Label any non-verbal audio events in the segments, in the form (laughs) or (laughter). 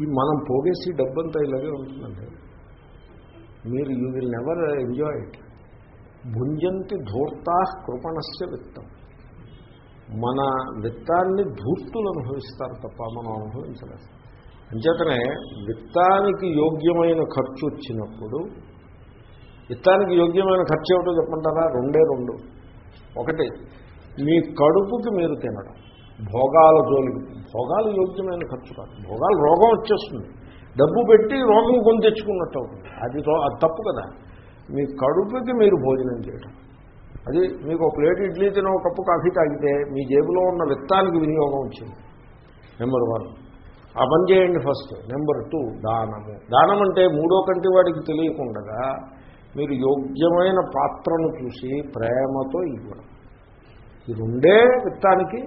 ఈ మనం పోగేసి డబ్బంతా ఇలాగే ఉంటుందండి. మీరు you will never enjoy it భుంజంతి ధూర్తా కృపణస్య విత్తం. మన విత్తాన్ని ధూర్తులు అనుభవిస్తారు తప్ప మనం అనుభవించలేదు అంచేతనే విత్తానికి యోగ్యమైన ఖర్చు వచ్చినప్పుడు విత్తానికి యోగ్యమైన ఖర్చు ఏమిటో చెప్పమంటారా? రెండే రెండు. ఒకటి మీ కడుపుకి మీరు తినడం. భోగాల జోలికి. భోగాలు యోగ్యమైన ఖర్చు కాదు. భోగాలు రోగం వచ్చేస్తుంది. డబ్బు పెట్టి రోగం కొని తెచ్చుకున్నట్టు అవుతుంది. అది రో- అది తప్పు కదా. మీ కడుపుకి మీరు భోజనం చేయడం అది మీకు ఒక ప్లేట్ ఇడ్లీ తిన ఒక కప్పు కాఫీ తాగితే మీ జేబులో ఉన్న విత్తానికి వినియోగం వచ్చింది. Number one. ఆ పని చేయండి ఫస్ట్. నెంబర్ టూ దానము. దానం అంటే మూడో కంటి వాడికి తెలియకుండా మీరు యోగ్యమైన పాత్రను చూసి ప్రేమతో ఇవ్వడం. ఈ రెండే విత్తానికి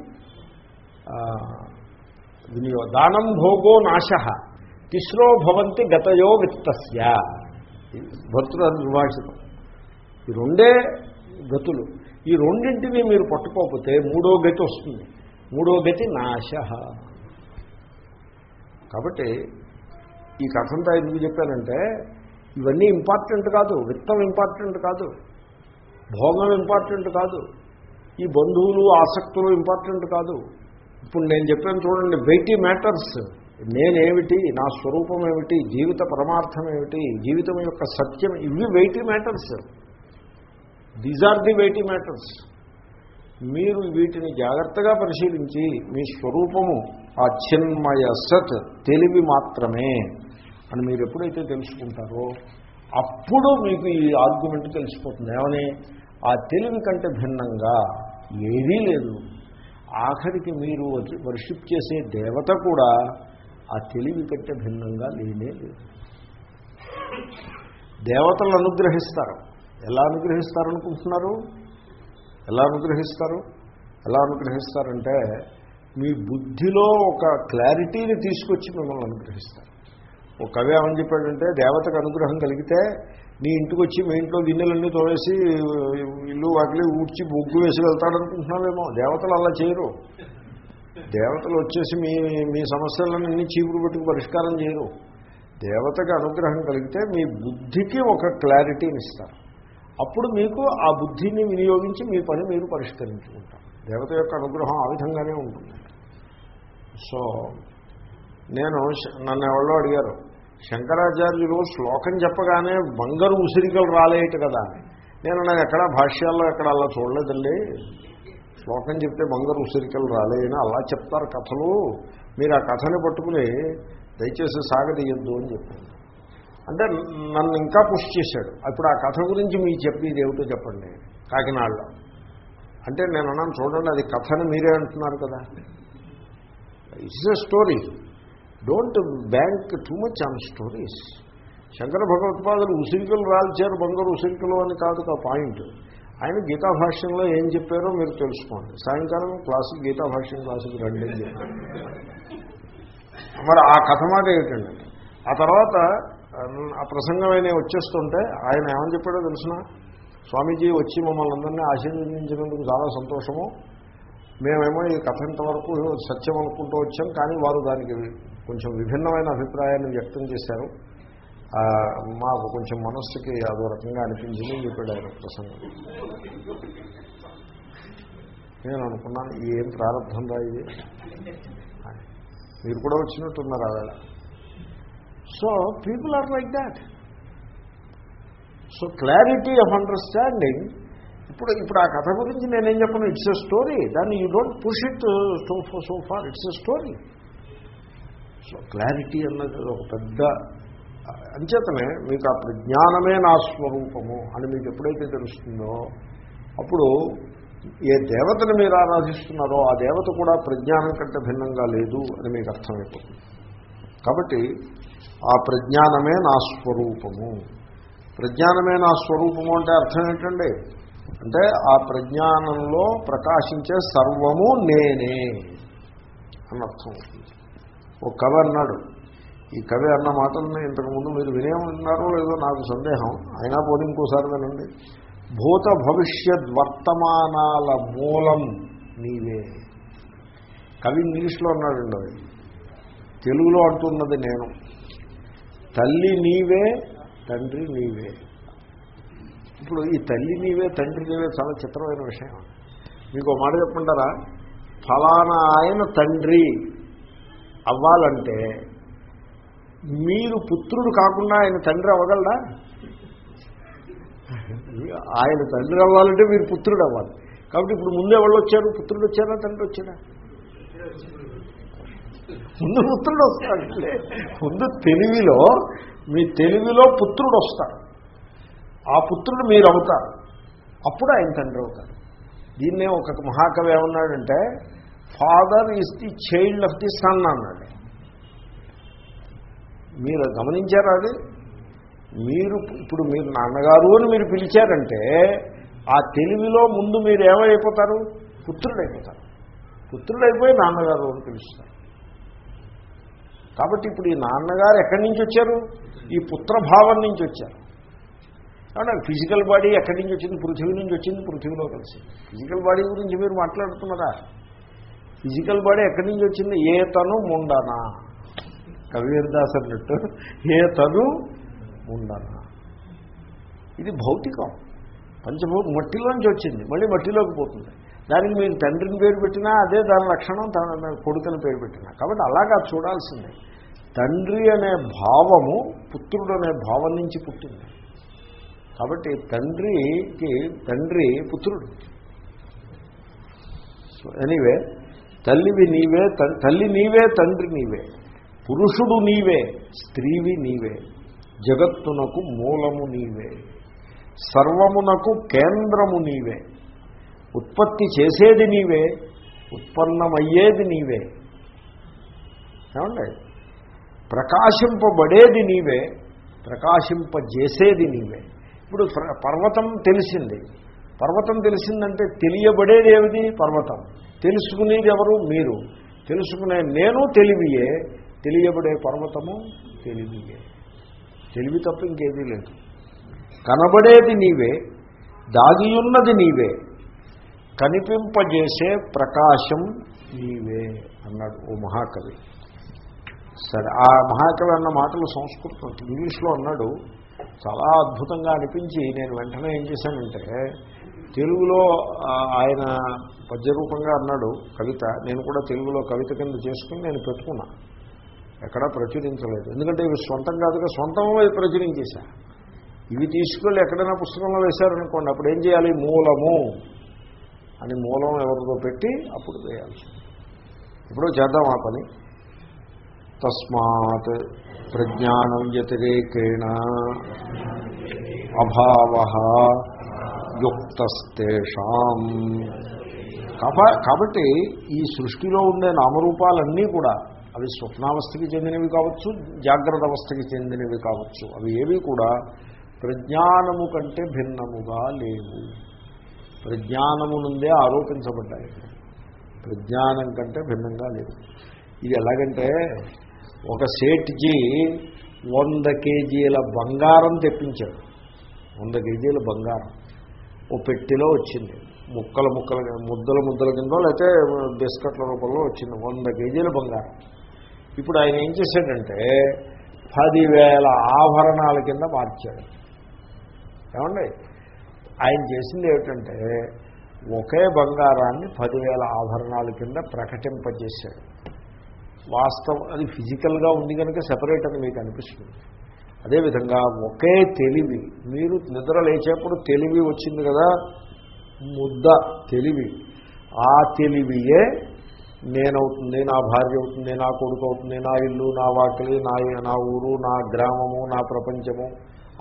వినియో దానం భోగో నాశ. తిస్రో భవంతి గతయో విత్తస్య. భర్తృ విభాషితం ఈ రెండే గతులు. ఈ రెండింటిని మీరు పట్టుకోకపోతే మూడో గతి వస్తుంది. మూడో గతి నాశ. కాబట్టి ఈ కథంతా ఎందుకు చెప్పానంటే ఇవన్నీ ఇంపార్టెంట్ కాదు. విత్తం ఇంపార్టెంట్ కాదు. భోగం ఇంపార్టెంట్ కాదు. ఈ బంధువులు ఆసక్తులు ఇంపార్టెంట్ కాదు. ఇప్పుడు నేను చెప్పాను చూడండి వెయిటీ మ్యాటర్స్. నేనేమిటి నా స్వరూపం ఏమిటి జీవిత పరమార్థం ఏమిటి జీవితం యొక్క సత్యం ఇవి weighty matters. These are the weighty matters. మీరు వీటిని జాగ్రత్తగా పరిశీలించి మీ స్వరూపము ఆ చిన్మయ సత్ తెలివి మాత్రమే అని మీరు ఎప్పుడైతే తెలుసుకుంటారో అప్పుడు మీకు ఈ ఆర్గ్యుమెంట్ తెలిసిపోతుంది. ఏమని? ఆ తెలివి కంటే భిన్నంగా ఏదీ లేదు. ఆఖరికి మీరు వర్షిప్ చేసే దేవత కూడా ఆ తెలివి కంటే భిన్నంగా లేనే లేదు. దేవతలు అనుగ్రహిస్తారు. ఎలా అనుగ్రహిస్తారు అనుకుంటున్నారు? ఎలా అనుగ్రహిస్తారు? ఎలా అనుగ్రహిస్తారంటే మీ బుద్ధిలో ఒక క్లారిటీని తీసుకొచ్చి మిమ్మల్ని అనుగ్రహిస్తారు. ఒక కవి ఏమని చెప్పాడంటే దేవతకు అనుగ్రహం కలిగితే నీ ఇంటికి వచ్చి మీ ఇంట్లో గిన్నెలన్నీ తోవేసి ఇల్లు వాటిని ఊడ్చి బొగ్గు వేసి వెళ్తాడనుకుంటున్నావేమో. దేవతలు అలా చేయరు. దేవతలు వచ్చేసి మీ మీ సమస్యలన్నీ చీపురు పెట్టుకు పరిష్కారం చేయరు. దేవతకు అనుగ్రహం కలిగితే మీ బుద్ధికి ఒక క్లారిటీని ఇస్తారు అప్పుడు మీకు ఆ బుద్ధిని వినియోగించి మీ పని మీరు పరిష్కరించుకుంటారు. దేవత యొక్క అనుగ్రహం ఆ విధంగానే ఉంటుంది. సో నేను నన్ను ఎవరో అడిగారు శంకరాచార్యులు శ్లోకం చెప్పగానే బంగారు ఉసిరికలు రాలేయట కదా. నేను నాకు ఎక్కడ భాష్యాల్లో ఎక్కడ అలా చూడలేదండి. శ్లోకం చెప్తే బంగారు ఉసిరికలు రాలేయని అలా చెప్తారు కథలు. మీరు ఆ కథని పట్టుకుని దయచేసి సాగదీయద్దు అని చెప్పాను. అంటే నన్ను ఇంకా పుష్ చేశాడు. అప్పుడు ఆ కథ గురించి మీరు చెప్పేది ఏమిటో చెప్పండి. కాకినాడలో. అంటే నేను అన్నాను చూడండి అది కథని మీరే అంటున్నారు కదా. It's a story don't bank too much on stories. Shankara భగవత్పాదులు ఉసిరికలు రాల్చారు బంగారు ఉసిరికలు అని కాదు ఆ పాయింట్. ఆయన గీతా భాష్యంలో ఏం చెప్పారో మీరు తెలుసుకోండి. సాయంకాలం క్లాసుకి గీతా భాష్యం క్లాసుకి రండి అని చెప్పారు. మరి ఆ కథ మాట ఏమిటండి ఆ తర్వాత ఆ ప్రసంగమైన వచ్చేస్తుంటే ఆయన ఏమని చెప్పాడో తెలిసిన? స్వామీజీ వచ్చి మమ్మల్ని అందరినీ ఆశీర్వదించినందుకు చాలా సంతోషము. మేమేమో ఈ కథ ఇంతవరకు సత్యం అనుకుంటూ వచ్చాం కానీ వారు దానికి కొంచెం విభిన్నమైన అభిప్రాయాన్ని వ్యక్తం చేశారు. మాకు కొంచెం మనస్సుకి అదో రకంగా అనిపించింది చెప్పాడు ఆయన ప్రసంగం. నేను అనుకున్నాను ఏం ప్రారంభం రా ఇది? మీరు కూడా వచ్చినట్టున్నారు అవేళ so people are like that so clarity of understanding ఇప్పుడు ఇప్పుడు ఆ కథ గురించి నేనేం చెప్పను ఇట్స్ ఎ స్టోరీ దాన్ని you don't push it so so far it's a story so clarity అన్నది ఒక పెద్ద అంచేతనే మీకు ఆ ప్రజ్ఞానమే నా స్వరూపము అని మీకు ఎప్పుడైతే తెలుస్తుందో అప్పుడు ఏ దేవతను మీరు ఆరాధిస్తున్నారో ఆ దేవత కూడా ప్రజ్ఞానం కంటే భిన్నంగా లేదు అని మీకు అర్థమైపోతుంది. కాబట్టి ఆ ప్రజ్ఞానమే నా స్వరూపము. ప్రజ్ఞానమే నా స్వరూపము అంటే అర్థం ఏంటండి? అంటే ఆ ప్రజ్ఞానంలో ప్రకాశించే సర్వము నేనే అని అర్థం అవుతుంది. ఒక కవి అన్నాడు. ఈ కవి అన్న మాటల్ని ఇంతకుముందు మీరు వినే ఉన్నారో లేదో నాకు సందేహం. అయినా పోనీ ఇంకోసారి వినండి. భూత భవిష్యత్ వర్తమానాల మూలం నీవే. కవి ఇంగ్లీష్లో అన్నాడండి అది. తెలుగులో అంటున్నది నేను. తల్లి నీవే తండ్రి నీవే. ఇప్పుడు ఈ తల్లి నీవే తండ్రి నీవే చాలా చిత్రమైన విషయం. మీకు మాట చెప్పమంటారా ఫలానా ఆయన తండ్రి. అవ్వాలంటే మీరు పుత్రుడు కాకుండా ఆయన తండ్రి అవ్వగలరా? ఆయన తండ్రి అవ్వాలంటే మీరు పుత్రుడు అవ్వాలి. కాబట్టి ఇప్పుడు ముందు ఎవరు వచ్చారు? పుత్రుడు వచ్చారా? తండ్రి వచ్చారా? ముందు పుత్రుడు వస్తాడు. ముందు తెలివిలో మీ తెలివిలో పుత్రుడు వస్తాడు. ఆ పుత్రుడు మీరు అవుతారు. అప్పుడు ఆయన తండ్రి అవుతారు. దీన్నే ఒక మహాకవి ఏమన్నాడంటే father is the child of the son అన్నాడు. మీరు గమనించారా అది? మీరు ఇప్పుడు మీరు నాన్నగారు అని మీరు పిలిచారంటే ఆ తెలివిలో ముందు మీరు ఏమైపోతారు? పుత్రుడైపోతారు. పుత్రుడైపోయి నాన్నగారు అని పిలుస్తారు. కాబట్టి ఇప్పుడు ఈ నాన్నగారు ఎక్కడి నుంచి వచ్చారు? ఈ పుత్రభావం నుంచి వచ్చారు. కాబట్టి ఫిజికల్ బాడీ ఎక్కడి నుంచి వచ్చింది? పృథివీ నుంచి వచ్చింది పృథివీలో కలిసి ఫిజికల్ బాడీ గురించి మీరు మాట్లాడుతున్నారా? ఫిజికల్ బాడీ ఎక్కడి నుంచి వచ్చింది? ఏ తను ముండనా? కబీర్దాస్ అన్నట్టు. ఏ తను ముండనా? ఇది భౌతికం. పంచభూ మట్టిలోంచి వచ్చింది. మళ్ళీ మట్టిలోకి పోతుంది. దానికి మీరు తండ్రిని పేరు పెట్టినా అదే దాని లక్షణం తన కొడుకుని పేరు పెట్టినా. కాబట్టి అలాగా చూడాల్సిందే. తండ్రి అనే భావము పుత్రుడు అనే భావం నుంచి పుట్టింది. కాబట్టి తండ్రికి తండ్రి పుత్రుడు. ఎనీవే తల్లివి నీవే తల్లి నీవే తండ్రి నీవే. పురుషుడు నీవే స్త్రీవి నీవే. జగత్తునకు మూలము నీవే. సర్వమునకు కేంద్రము నీవే. ఉత్పత్తి చేసేది నీవే ఉత్పన్నమయ్యేది నీవే. ఏమండి? ప్రకాశింపబడేది నీవే ప్రకాశింపజేసేది నీవే. ఇప్పుడు పర్వతం తెలిసింది. పర్వతం తెలిసిందంటే తెలియబడేది ఏమిటి? పర్వతం. తెలుసుకునేది ఎవరు? మీరు. తెలుసుకునే నేను తెలివియే. తెలియబడే పర్వతము తెలివియే. తెలివి తప్ప ఇంకేదీ లేదు. కనబడేది నీవే. దాగియున్నది నీవే. కనిపింపజేసే ప్రకాశం నీవే అన్నాడు ఓ మహాకవి. సరే ఆ మహాకవి అన్న మాటలు సంస్కృతం ఇంగ్లీష్లో అన్నాడు. చాలా అద్భుతంగా అనిపించి నేను వెంటనే ఏం చేశానంటే తెలుగులో ఆయన పద్యరూపంగా అన్నాడు కవిత. నేను కూడా తెలుగులో కవిత కింద చేసుకుని నేను పెట్టుకున్నా. ఎక్కడా ప్రచురించలేదు. ఎందుకంటే ఇవి సొంతం కాదుగా సొంతంలో ప్రచురించేశా. ఇవి తీసుకెళ్ళి ఎక్కడైనా పుస్తకంలో వేశారనుకోండి అప్పుడు ఏం చేయాలి? మూలము అని మూలం ఎవరితో పెట్టి అప్పుడు వేయాల్సి ఇప్పుడు చేద్దాం ఆ పని. తస్మాత్ ప్రజ్ఞానం వ్యతిరేకేణ అభావ యుక్తస్తేషాం కాబట్టి ఈ సృష్టిలో ఉండే నామరూపాలన్నీ కూడా అవి స్వప్నావస్థకి చెందినవి కావచ్చు జాగ్రత్త అవస్థకి చెందినవి కావచ్చు. అవి ఏవి కూడా ప్రజ్ఞానము కంటే భిన్నముగా లేవు. ప్రజ్ఞానము నుండే ఆరోపించబడ్డాయి. ప్రజ్ఞానం కంటే భిన్నంగా లేవు. ఇది ఎలాగంటే ఒక సేట్జీ వంద కేజీల బంగారం తెప్పించాడు వంద కేజీల బంగారం. ఓ పెట్టిలో వచ్చింది. ముక్కల ముక్కల ముద్దల ముద్దల కింద లేకపోతే బిస్కట్ల రూపంలో వచ్చింది. వంద కేజీల బంగారం. ఇప్పుడు ఆయన ఏం చేశాడంటే పదివేల ఆభరణాల కింద మార్చాడు. ఏమండి? ఆయన చేసింది ఏమిటంటే ఒకే బంగారాన్ని పదివేల ఆభరణాల కింద ప్రకటింపజేశాడు. వాస్తవం అది ఫిజికల్గా ఉంది కనుక సెపరేట్ అని మీకు అనిపిస్తుంది. అదేవిధంగా ఒకే తెలివి. మీరు నిద్ర లేచేప్పుడు తెలివి వచ్చింది కదా? ముద్ద తెలివి. ఆ తెలివియే నేనవుతుంది నా భార్య అవుతుంది నా కొడుకు అవుతుంది నా ఇల్లు నా వాకిలి నా నా ఊరు నా గ్రామము నా ప్రపంచము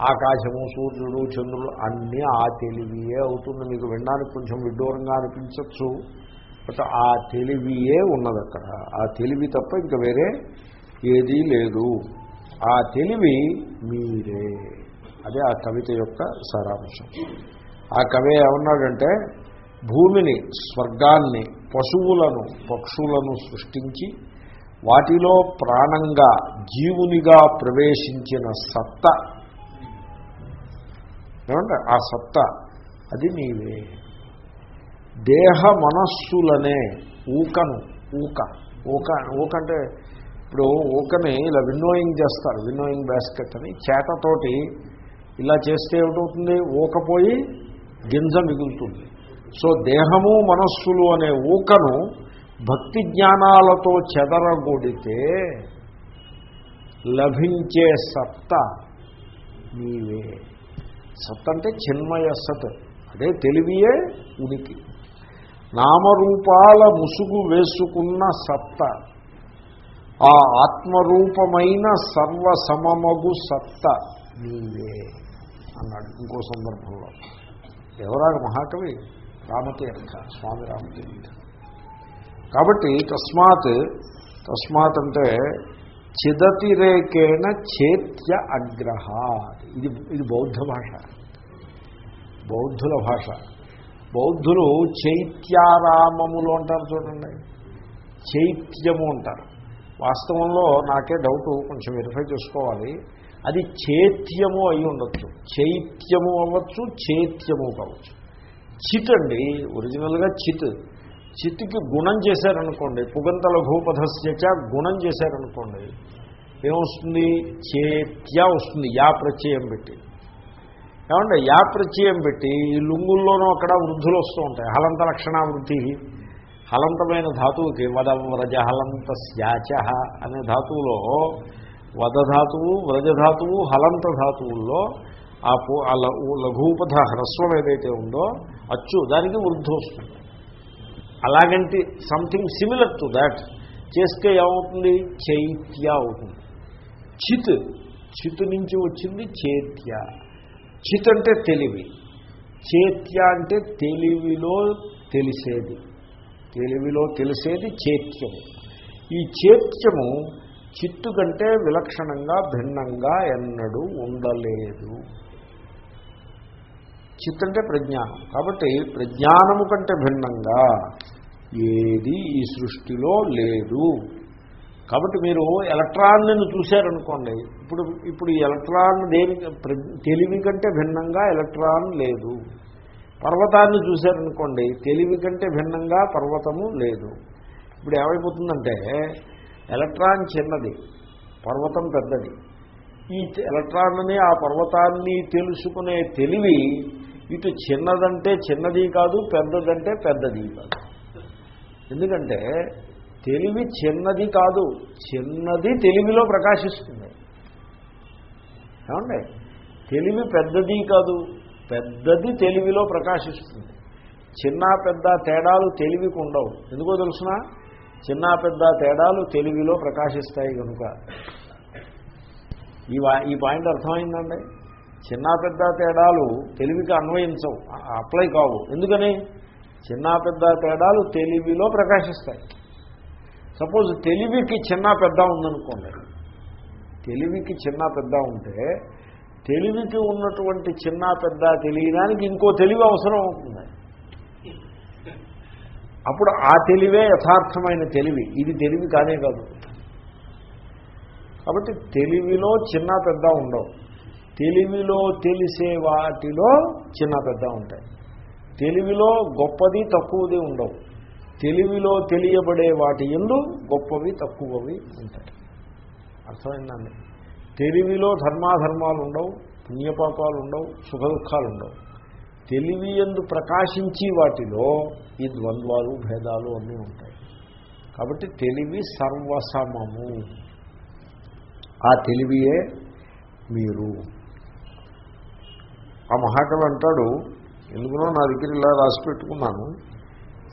ఆకాశము సూర్యుడు చంద్రుడు అన్నీ ఆ తెలివియే అవుతుంది. మీకు వినడానికి కొంచెం విడ్డూరంగా అనిపించవచ్చు బట్ ఆ తెలివియే ఉన్నది అక్కడ ఆ తెలివి తప్ప ఇంకా వేరే ఏదీ లేదు. ఆ తెలివి మీరే. అదే ఆ కవిత యొక్క సారాంశం. ఆ కవి ఏమన్నాడంటే భూమిని స్వర్గాన్ని పశువులను పక్షులను సృష్టించి వాటిలో ప్రాణంగా జీవునిగా ప్రవేశించిన సత్త. ఏమంటే ఆ సత్త అది నీవే. దేహ మనస్సులనే ఊకను ఊక. ఊక ఊక అంటే ఇప్పుడు ఊకని ఇలా విన్నోయింగ్ చేస్తారు విన్నోయింగ్ బాస్కెట్ అని. చేతతోటి ఇలా చేస్తే ఏమిటవుతుంది? ఊకపోయి గింజ మిగులుతుంది. సో దేహము మనస్సులు అనే ఊకను భక్తి జ్ఞానాలతో చెదరగొడితే లభించే సత్త నీవే. సత్ అంటే చిన్మయ సత్. అదే తెలివియే ఉనికి. నామరూపాల ముసుగు వేసుకున్న సత్త. ఆ ఆత్మరూపమైన సర్వసమమగు సత్త నీవే అన్నాడు ఇంకో సందర్భంలో. ఎవరాగ మహాకవి రామతీర్థ స్వామి రామతీర్థ. కాబట్టి తస్మాత్ తస్మాత్ అంటే చిదతిరేకేణ చేత్య అగ్రహ. ఇది ఇది బౌద్ధ భాష. బౌద్ధుల భాష. బౌద్ధులు చైత్యారామములు అంటారు చూడండి. చైత్యము అంటారు. వాస్తవంలో నాకే డౌట్ కొంచెం వెరిఫై చేసుకోవాలి. అది చైత్యము అయి ఉండొచ్చు. చైత్యము అవ్వచ్చు చైత్యము కావచ్చు. చిత్ అండి ఒరిజినల్గా చిత్. చిత్తుకి గుణం చేశారనుకోండి పుగంతల లఘూపధస్యచ గుణం చేశారనుకోండి ఏమొస్తుంది? చేత్య వస్తుంది యా ప్రత్యయం పెట్టి. ఏమంటే యా ప్రత్యయం పెట్టి ఈ లుంగుల్లోనూ అక్కడ వృద్ధులు వస్తూ ఉంటాయి. హలంత లక్షణ వృద్ధి హలంతమైన ధాతువుకి వద వ్రజ హలంత స్యాచ అనే ధాతువులో వదధాతువు వ్రజధాతువు హలంత ధాతువుల్లో ఆ పో లఘూపథ హ్రస్వం ఏదైతే ఉందో అచ్చు దానికి వృద్ధి వస్తుంది. అలాగంటే సంథింగ్ సిమిలర్ టు దాట్ చేస్తే ఏమవుతుంది? చైత్య అవుతుంది. చిత్ చిత్ నుంచి వచ్చింది చేత్య. చిత్ అంటే తెలివి. చేత్య అంటే తెలివిలో తెలిసేది. తెలివిలో తెలిసేది చేత్యము. ఈ చేత్యము చిత్తు కంటే విలక్షణంగా భిన్నంగా ఎన్నడూ ఉండలేదు. చిత్ అంటే ప్రజ్ఞానం. కాబట్టి ప్రజ్ఞానము కంటే భిన్నంగా ఏది ఈ సృష్టిలో లేదు. కాబట్టి మీరు ఎలక్ట్రాన్లను చూశారనుకోండి. ఇప్పుడు ఇప్పుడు ఈ ఎలక్ట్రాన్ దేని తెలివి కంటే భిన్నంగా ఎలక్ట్రాన్ లేదు. పర్వతాన్ని చూశారనుకోండి తెలివి కంటే భిన్నంగా పర్వతము లేదు. ఇప్పుడు ఏమైపోతుందంటే ఎలక్ట్రాన్ చిన్నది పర్వతం పెద్దది. ఈ ఎలక్ట్రాన్ని ఆ పర్వతాన్ని తెలుసుకునే తెలివి ఇటు చిన్నదంటే చిన్నది కాదు పెద్దదంటే పెద్దది కాదు. ఎందుకంటే తెలివి చిన్నది కాదు చిన్నది తెలివిలో ప్రకాశిస్తుంది. ఏమండి? తెలివి పెద్దది కాదు. పెద్దది తెలివిలో ప్రకాశిస్తుంది. చిన్న పెద్ద తేడాలు తెలివికి ఉండవు ఎందుకో తెలుసిన? చిన్న పెద్ద తేడాలు తెలివిలో ప్రకాశిస్తాయి కనుక ఈ ఈ పాయింట్ అర్థమైందండి? చిన్న పెద్ద తేడాలు తెలివికి అన్వయించవు. అప్లై కావు. ఎందుకని? చిన్న పెద్ద తేడాలు తెలివిలో ప్రకాశిస్తాయి. సపోజ్ తెలివికి చిన్న పెద్ద ఉందనుకోండి. తెలివికి చిన్న పెద్ద ఉంటే తెలివికి ఉన్నటువంటి చిన్న పెద్ద తెలియడానికి ఇంకో తెలివి అవసరం అవుతుంది. అప్పుడు ఆ తెలివే యథార్థమైన తెలివి. ఇది తెలివి కానే కాదు. కాబట్టి తెలివిలో చిన్న పెద్ద ఉండవు. తెలివిలో తెలిసే వాటిలో చిన్న పెద్ద ఉంటాయి. తెలివిలో గొప్పది తక్కువది ఉండవు. తెలివిలో తెలియబడే వాటి ఎందు గొప్పవి తక్కువవి ఉంటాయి. అర్థమైందండి? తెలివిలో ధర్మాధర్మాలు ఉండవు పుణ్యపాపాలు ఉండవు సుఖ దుఃఖాలు ఉండవు తెలివి ఎందు ప్రకాశించి వాటిలో ఈ ద్వంద్వాలు భేదాలు అన్నీ ఉంటాయి. కాబట్టి తెలివి సర్వసమము. ఆ తెలివియే మీరు. ఆ మహాకవి అంటాడు ఎందుకునో నా దగ్గర ఇలా రాసి పెట్టుకున్నాను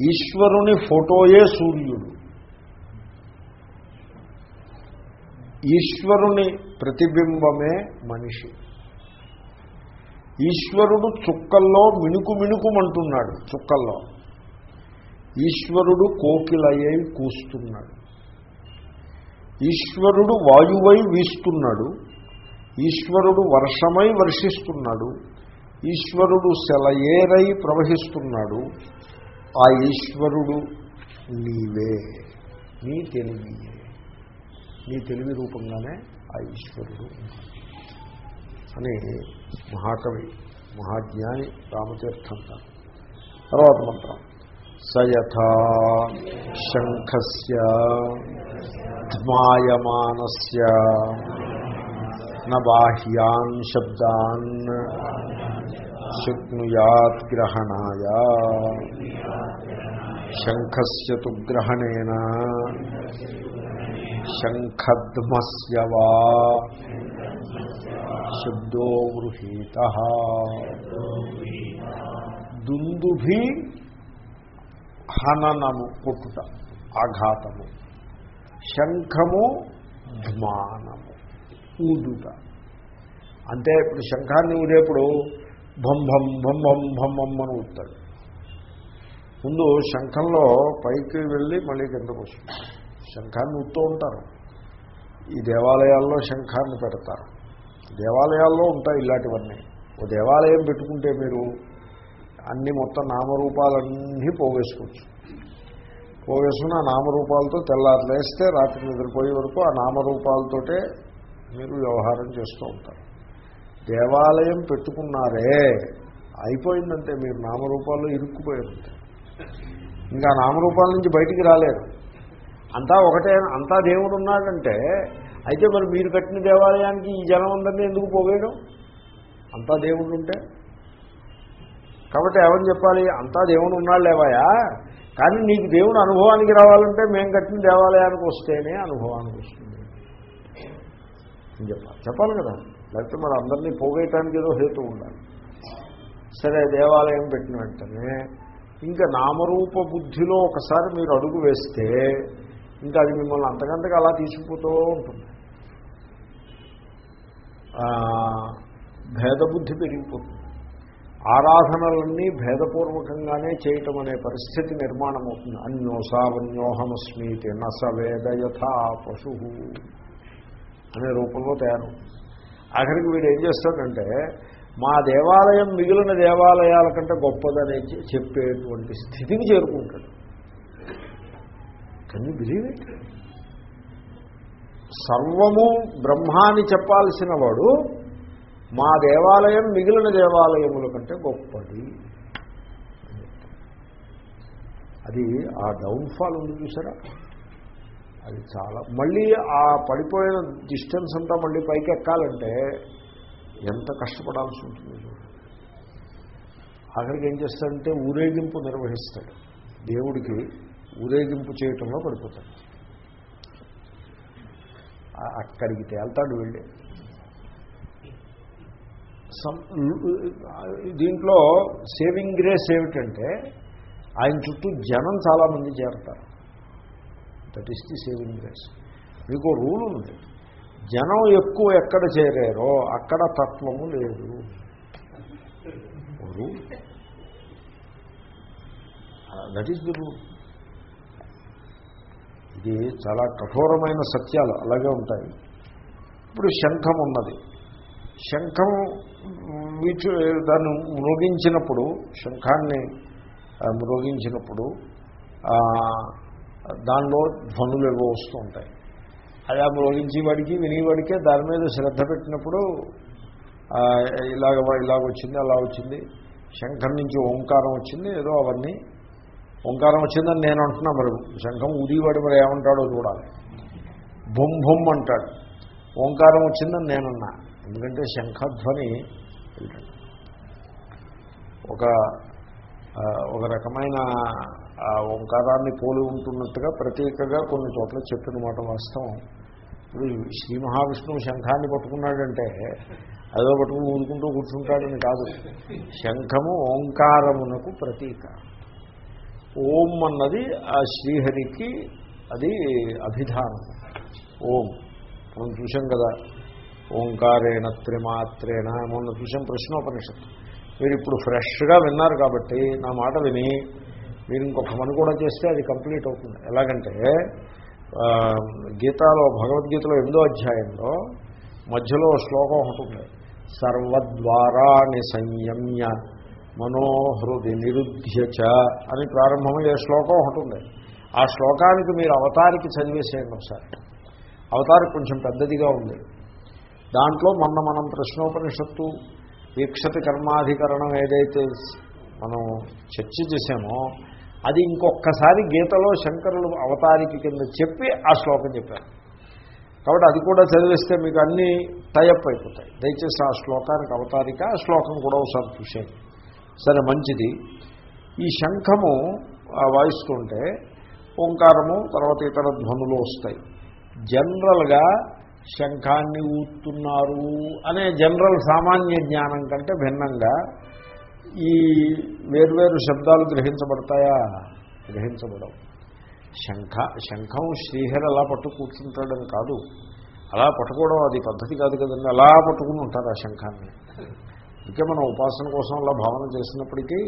ఈశ్వరుని ఫోటోయే సూర్యుడు. ఈశ్వరుని ప్రతిబింబమే మనిషి. ఈశ్వరుడు చుక్కల్లో మిణుకు మిణుకుమంటున్నాడు చుక్కల్లో. ఈశ్వరుడు కోకిలయ్యై కూస్తున్నాడు. ఈశ్వరుడు వాయువై వీస్తున్నాడు. ఈశ్వరుడు వర్షమై వర్షిస్తున్నాడు. ఈశ్వరుడు సెలయేరై ప్రవహిస్తున్నాడు. ఆ ఈశ్వరుడు నీవే నీ తెలివియే. నీ తెలివి రూపంగానే ఆ ఈశ్వరుడు అని మహాకవి మహాజ్ఞాని రామతీర్థం తర్వాత మంత్రం. సయథా శంఖస్య ధ్మాయమానస్య బాహ్యాన్ శబ్దాన్ శక్నుయాత్ గ్రహణాయ. శంఖస్య తు గ్రహణేన శంఖద్మస్య వా. శబ్దో గృహీత. దుందుభి హననము కొట్టుట ఆఘాతము. శంఖము ధ్మానము ఊదుట. అంటే ఇప్పుడు శంఖాన్ని ఊదేప్పుడు భం భం భం భం భం భం అని ఊతాడు ముందు శంఖంలో పైకి వెళ్ళి మళ్ళీ కిందకు వస్తుంది. శంఖాన్ని ఉత్తూ ఉంటారు. ఈ దేవాలయాల్లో శంఖాన్ని పెడతారు. దేవాలయాల్లో ఉంటాయి ఇలాంటివన్నీ. ఓ దేవాలయం పెట్టుకుంటే మీరు అన్ని మొత్తం నామరూపాలన్నీ పోగేసుకోవచ్చు. పోగేసుకున్న ఆ నామరూపాలతో తెల్లారులేస్తే రాత్రి నిద్రపోయే వరకు ఆ నామరూపాలతోటే మీరు వ్యవహారం చేస్తూ ఉంటారు. దేవాలయం పెట్టుకున్నారే అయిపోయిందంటే మీరు నామరూపాల్లో ఇరుక్కుపోయి ఉంటారు ఇంకా నామరూపాల నుంచి బయటికి రాలేరు. అంతా ఒకటే అంతా దేవుడు ఉన్నాడంటే అయితే మరి మీరు కట్టిన దేవాలయానికి ఈ జనం అందరినీ ఎందుకు పోవేయడం అంతా దేవుడు ఉంటే కాబట్టి ఏమని చెప్పాలి? అంతా దేవుడు ఉన్నాడు లేవాయా? కానీ నీకు దేవుడు అనుభవానికి రావాలంటే మేము కట్టిన దేవాలయానికి వస్తేనే అనుభవానికి వస్తుంది. అని చెప్పాలి. చెప్పాలి కదా. లేకపోతే మరి అందరినీ పోగేయటానికి ఏదో హేతు ఉండాలి. సరే దేవాలయం పెట్టిన వెంటనే ఇంకా నామరూప బుద్ధిలో ఒకసారి మీరు అడుగు వేస్తే ఇంకా అది మిమ్మల్ని అంతకంతగా అలా తీసుకుపోతూ ఉంటుంది. భేదబుద్ధి పెరిగిపోతుంది. ఆరాధనలన్నీ భేదపూర్వకంగానే చేయటం అనే పరిస్థితి నిర్మాణం అవుతుంది అన్యోసావన్యోహమస్మీతి నస వేద యథా పశు అనే రూపంలో తయారు ఆఖరికి వీడు ఏం చేస్తాడంటే మా దేవాలయం మిగిలిన దేవాలయాల కంటే గొప్పదనే చెప్పేటువంటి స్థితికి చేరుకుంటాడు. కెన్ బిలీవ్ ఇట్ సర్వము బ్రహ్మాని చెప్పాల్సిన వాడు మా దేవాలయం మిగిలిన దేవాలయముల కంటే గొప్పది. అది ఆ డౌన్ఫాల్ ఉంది చూసారా? అది చాలా మళ్ళీ ఆ పడిపోయిన డిస్టెన్స్ అంతా మళ్ళీ పైకి ఎక్కాలంటే ఎంత కష్టపడాల్సి ఉంటుంది ఆఖరికి ఏం చేస్తాడంటే ఊరేగింపు నిర్వహిస్తాడు. దేవుడికి ఊరేగింపు చేయటంలో పడిపోతాడు. అక్కడికి తేల్తాడు వెళ్ళి. దీంట్లో సేవింగ్ గ్రేస్ ఏమిటంటే ఆయన చుట్టూ జనం చాలామంది చేరతారు. That is the saving grace మీకు రూల్ ఉంది. జనం ఎక్కువ ఎక్కడ చేరారో అక్కడ తత్వము లేదు. Rule that is the rule ఇది చాలా కఠోరమైన సత్యాలు అలాగే ఉంటాయి. ఇప్పుడు శంఖం ఉన్నది. శంఖం వీటి దాన్ని మృగించినప్పుడు శంఖాన్ని మృగించినప్పుడు దానిలో ధ్వనులు ఏవో వస్తూ ఉంటాయి. అది ఆ మృగించేవాడికి వినేవాడికే దాని మీద శ్రద్ధ పెట్టినప్పుడు ఇలాగ ఇలాగ వచ్చింది అలా వచ్చింది. శంఖం నుంచి ఓంకారం వచ్చింది ఏదో అవన్నీ ఓంకారం వచ్చిందని నేను అంటున్నా మరి. శంఖం ఊదివాడు మరి ఏమంటాడో చూడాలి. బొమ్ బొమ్ అంటాడు. ఓంకారం వచ్చిందని నేనున్నా. ఎందుకంటే శంఖధ్వని ఒక ఒక రకమైన ఓంకారాన్ని పోలి ఉంటున్నట్టుగా ప్రత్యేకగా కొన్ని చోట్ల చెప్పిన మాట వాస్తవం. ఇప్పుడు శ్రీ మహావిష్ణువు శంఖాన్ని పట్టుకున్నాడంటే అదో పట్టుకుని ఊరుకుంటూ కూర్చుంటాడని కాదు. శంఖము ఓంకారమునకు ప్రతీక. ఓం అన్నది ఆ శ్రీహరికి అది అభిధానం. ఓం. మనం చూసాం కదా ఓంకారేణ త్రిమాత్రేణ మొన్న చూసాం ప్రశ్నోపనిషత్తు. మీరు ఇప్పుడు ఫ్రెష్గా విన్నారు కాబట్టి నా మాట విని మీరు ఇంకొక పని కూడా చేస్తే అది కంప్లీట్ అవుతుంది. ఎలాగంటే గీతాలో భగవద్గీతలో ఎనిమిదో అధ్యాయంలో మధ్యలో శ్లోకం ఒకటి ఉంది. సర్వద్వారాన్ని సంయమ్య మనోహృది నిరుధ్యచ అని ప్రారంభమయ్యే శ్లోకం ఒకటి ఉంది. ఆ శ్లోకానికి మీరు అవతారికి చదివేసేయండి ఒకసారి. అవతారికి కొంచెం పెద్దదిగా ఉంది. దాంట్లో మొన్న మనం ప్రశ్నోపనిషత్తు వీక్షతి కర్మాధికరణం ఏదైతే మనం చర్చ చేసామో అది ఇంకొకసారి గీతలో శంకరులు అవతారికి కింద చెప్పి ఆ శ్లోకం చెప్పారు. కాబట్టి అది కూడా చదివిస్తే మీకు అన్నీ టైఅప్ అయిపోతాయి. దయచేసి ఆ శ్లోకానికి అవతారిక ఆ శ్లోకం కూడా ఒకసారి చూసేయండి. సరే మంచిది. ఈ శంఖము వాయిస్తుంటే ఓంకారము తర్వాత ఇతర ధ్వనులు వస్తాయి. జనరల్గా శంఖాన్ని ఊతున్నారు అనే జనరల్ సామాన్య జ్ఞానం కంటే భిన్నంగా ఈ వేర్వేరు శబ్దాలు గ్రహించబడతాయా? గ్రహించబడవు. శంఖ శంఖం శ్రీహరి అలా పట్టు కూర్చుంటాడని కాదు. అలా పట్టుకోవడం అది పద్ధతి కాదు కదండి. అలా పట్టుకుని ఉంటారు ఆ శంఖాన్ని. ఇంకా మనం ఉపాసన కోసం అలా భావన చేసినప్పటికీ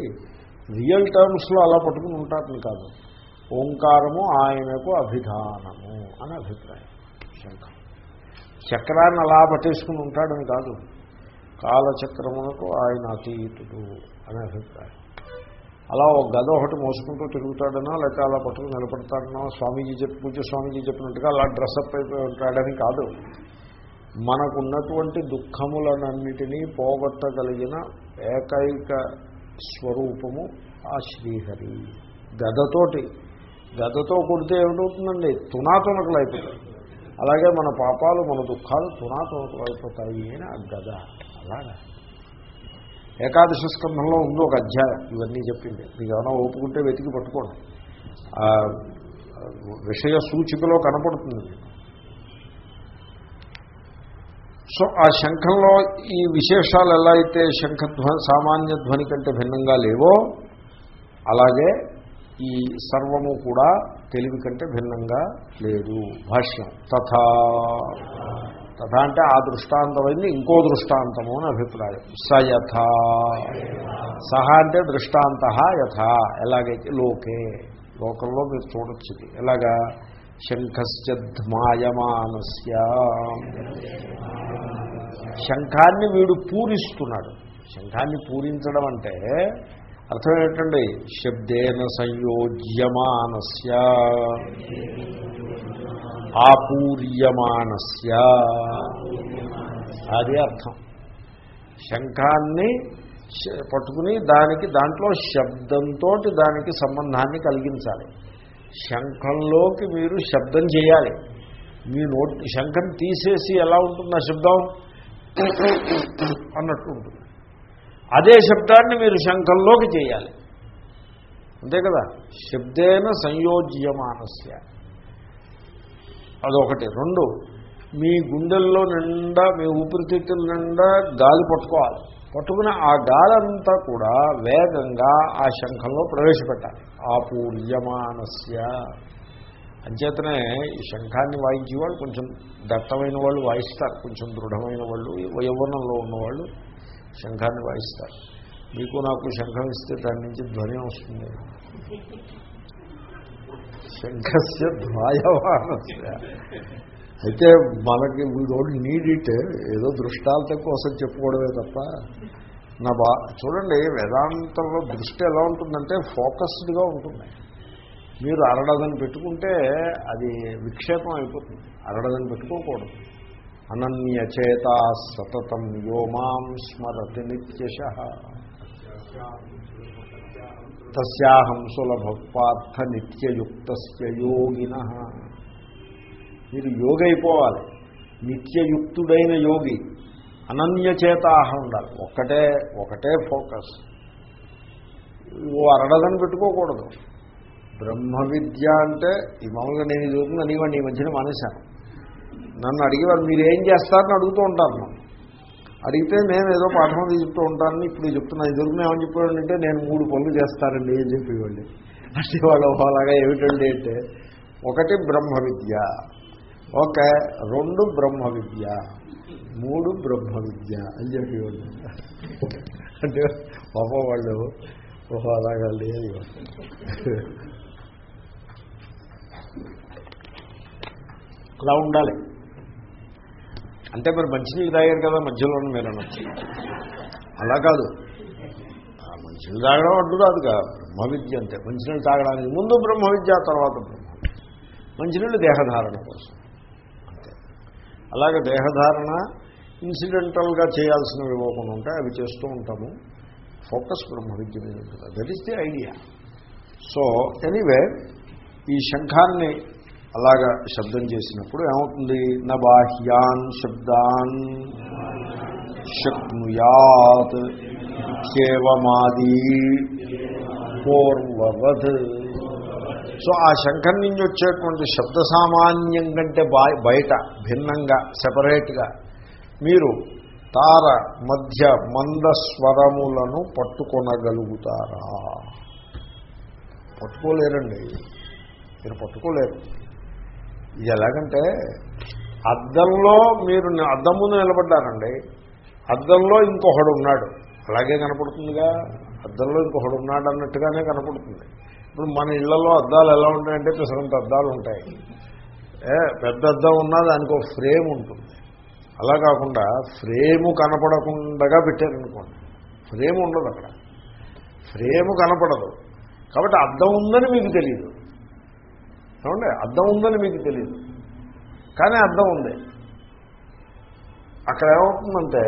రియల్ టర్మ్స్లో అలా పట్టుకుని ఉంటారని కాదు. ఓంకారము ఆయనకు అభిధానము అని అభిప్రాయం. శంఖం. చక్రాన్ని అలా పట్టేసుకుని ఉంటాడని కాదు. కాలచక్రమునకు ఆయన అతీతుడు అనే అభిప్రాయం. అలా ఒక గద ఒకటి మోసుకుంటూ తిరుగుతాడనో లేకపోతే అలా పట్టుకుని నిలబడతాడనో స్వామీజీ చెప్పి పూజ స్వామీజీ చెప్పినట్టుగా అలా డ్రెస్అప్ అయిపోయి ఉంటాడని కాదు. మనకున్నటువంటి దుఃఖములనన్నిటినీ పోగొట్టగలిగిన ఏకైక స్వరూపము ఆ శ్రీహరి. గదతోటి గదతో కొడితే ఏమిటవుతుందండి? తునాతునకలు అయిపోతాయి అలాగే మన పాపాలు మన దుఃఖాలు తునాతునకలు అయిపోతాయి అని ఆ గద. అలాగా. ఏకాదశి స్కంధంలో ఉంది ఒక అధ్యాయం. ఇవన్నీ చెప్పింది. మీకు ఏమైనా ఒప్పుకుంటే వెతికి పట్టుకోండి. విషయ సూచికలో కనపడుతుంది మీకు. సో ఆ శంఖంలో ఈ విశేషాలు ఎలా అయితే శంఖధ్వ సామాన్య ధ్వని కంటే భిన్నంగా లేవో అలాగే ఈ సర్వము కూడా తెలివి కంటే భిన్నంగా లేదు. భాష్యం. తథా. తథా అంటే ఆ దృష్టాంతమైంది ఇంకో దృష్టాంతము అని అభిప్రాయం. స యథ. సహ అంటే దృష్టాంత యథా. ఎలాగైతే లోకే. లోకంలో మీరు చూడొచ్చు ఎలాగా? శంఖస్య శంఖాన్ని వీడు పూరిస్తున్నాడు. శంఖాన్ని పూరించడం అంటే అర్థం ఏంటండి? శబ్దేన సంయోజ్యమానస్య. ఆపూర్యమానస్య అది అర్థం. శంఖాన్ని పట్టుకుని దానికి దాంట్లో శబ్దంతో దానికి సంబంధాన్ని కలిగించాలి. శంఖంలోకి మీరు శబ్దం చేయాలి. మీ నోట్ శంఖం తీసేసి ఎలా ఉంటుంది ఆ శబ్దం? అన్నట్టు ఉంటుంది. అదే శబ్దాన్ని మీరు శంఖంలోకి చేయాలి. అంతే కదా? శబ్దేన సంయోజ్యమానస్య. అదొకటి. రెండు మీ గుండెల్లో నిండా మీ ఊపిరితిత్తుల నిండా గాలి పట్టుకోవాలి. పట్టుకున్న ఆ గాలంతా కూడా వేగంగా ఆ శంఖంలో ప్రవేశపెట్టాలి. ఆ అంచేతనే ఈ శంఖాన్ని వాయించే వాళ్ళు కొంచెం దట్టమైన వాళ్ళు వాయిస్తారు. కొంచెం దృఢమైన వాళ్ళు యవ్వనంలో ఉన్నవాళ్ళు శంఖాన్ని వాయిస్తారు. మీకు నాకు శంఖం ఇస్తే దాని నుంచి ధ్వని వస్తుంది. శంఖస్య ధ్వాయమానస్య. అయితే మనకి వీ డోంట్ నీడ్ ఇట్ ఏదో దృష్టాంతం కోసం చెప్పుకోవడమే తప్ప. నా బా చూడండి వేదాంతంలో దృష్టి ఎలా ఉంటుందంటే ఫోకస్డ్గా ఉంటుంది. మీరు అరడదని పెట్టుకుంటే అది విక్షేపం అయిపోతుంది. అరడదని పెట్టుకోకూడదు. అనన్యచేత సతతం వ్యోమాం స్మరతి నిత్యశ. తస్యాహం సులభపార్థ నిత్యయుక్త యోగిన. మీరు యోగి అయిపోవాలి. నిత్యయుక్తుడైన యోగి. అనన్యచేతాహ ఉండాలి. ఒక్కటే ఒకటే ఫోకస్. ఓ అరడదని పెట్టుకోకూడదు. బ్రహ్మ విద్య అంటే ఈ మామూలుగా నేను ఇది అనేవాడిని ఈ మధ్యన మానేశాను. నన్ను అడిగేవారు మీరు ఏం చేస్తారని అడుగుతూ ఉంటారు నన్ను. అడిగితే నేను ఏదో పాఠం చెప్తూ ఉంటానని ఇప్పుడు చెప్తున్నా. ఇదివరకు ఏమని అంటే నేను మూడు పనులు చేస్తానండి అని చెప్పేవాళ్ళు అంటే వాళ్ళు అలాగా ఏమిటండి అంటే ఒకటి బ్రహ్మ విద్య. ఓకే రెండు బ్రహ్మ విద్య మూడు బ్రహ్మ విద్య అని చెప్పి అంటే పాప వాళ్ళు ఓహో అలాగా లేదు అలా ఉండాలి. అంటే మరి మంచినీళ్ళు తాగారు కదా మధ్యలోనే మీరు అనొచ్చు. అలా కాదు. మంచినీళ్ళు తాగడం అడ్డు రాదుగా బ్రహ్మ విద్య అంతే. మంచినీళ్ళు తాగడానికి ముందు బ్రహ్మ విద్య తర్వాత బ్రహ్మ మంచినీళ్ళు దేహధారణ కోసం. అలాగే దేహధారణ ఇన్సిడెంటల్గా చేయాల్సినవి ఇవ్వకుండా ఉంటే అవి చేస్తూ ఉంటాము. ఫోకస్ బ్రహ్మ విద్య మీద ఉంటుంది. That is the idea so anyway ఈ శంఖాన్ని అలాగా శబ్దం చేసినప్పుడు ఏమవుతుంది? నా బాహ్యాన్ శబ్దాన్ శక్నుయాత్ కేవమాది పూర్వవద్ సో ఆ శంఖం నుంచి వచ్చేటువంటి శబ్ద సామాన్యం కంటే బయట భిన్నంగా సెపరేట్గా మీరు తార మధ్య మంద స్వరములను పట్టుకొనగలుగుతారా? పట్టుకోలేరండి. మీరు పట్టుకోలేరు. ఇది ఎలాగంటే అద్దంలో మీరు అద్దం ముందు నిలబడ్డారండి. అద్దంలో ఇంకొకడు ఉన్నాడు. అలాగే కనపడుతుందిగా. అద్దంలో ఇంకొకడు ఉన్నాడు అన్నట్టుగానే కనపడుతుంది. ఇప్పుడు మన ఇళ్ళలో అద్దాలు ఎలా ఉంటాయంటే పిసరంత అద్దాలు ఉంటాయి. ఏ పెద్ద అద్దం ఉన్నా దానికి ఒక ఫ్రేమ్ ఉంటుంది. అలా కాకుండా ఫ్రేము కనపడకుండా పెట్టారనుకోండి. ఫ్రేమ్ ఉండదు అక్కడ. ఫ్రేము కనపడదు. కాబట్టి అద్దం ఉందని మీకు తెలియదు ఏమండి? అద్దం ఉందని మీకు తెలియదు కానీ అర్థం ఉంది. అక్కడ ఏమవుతుందంటే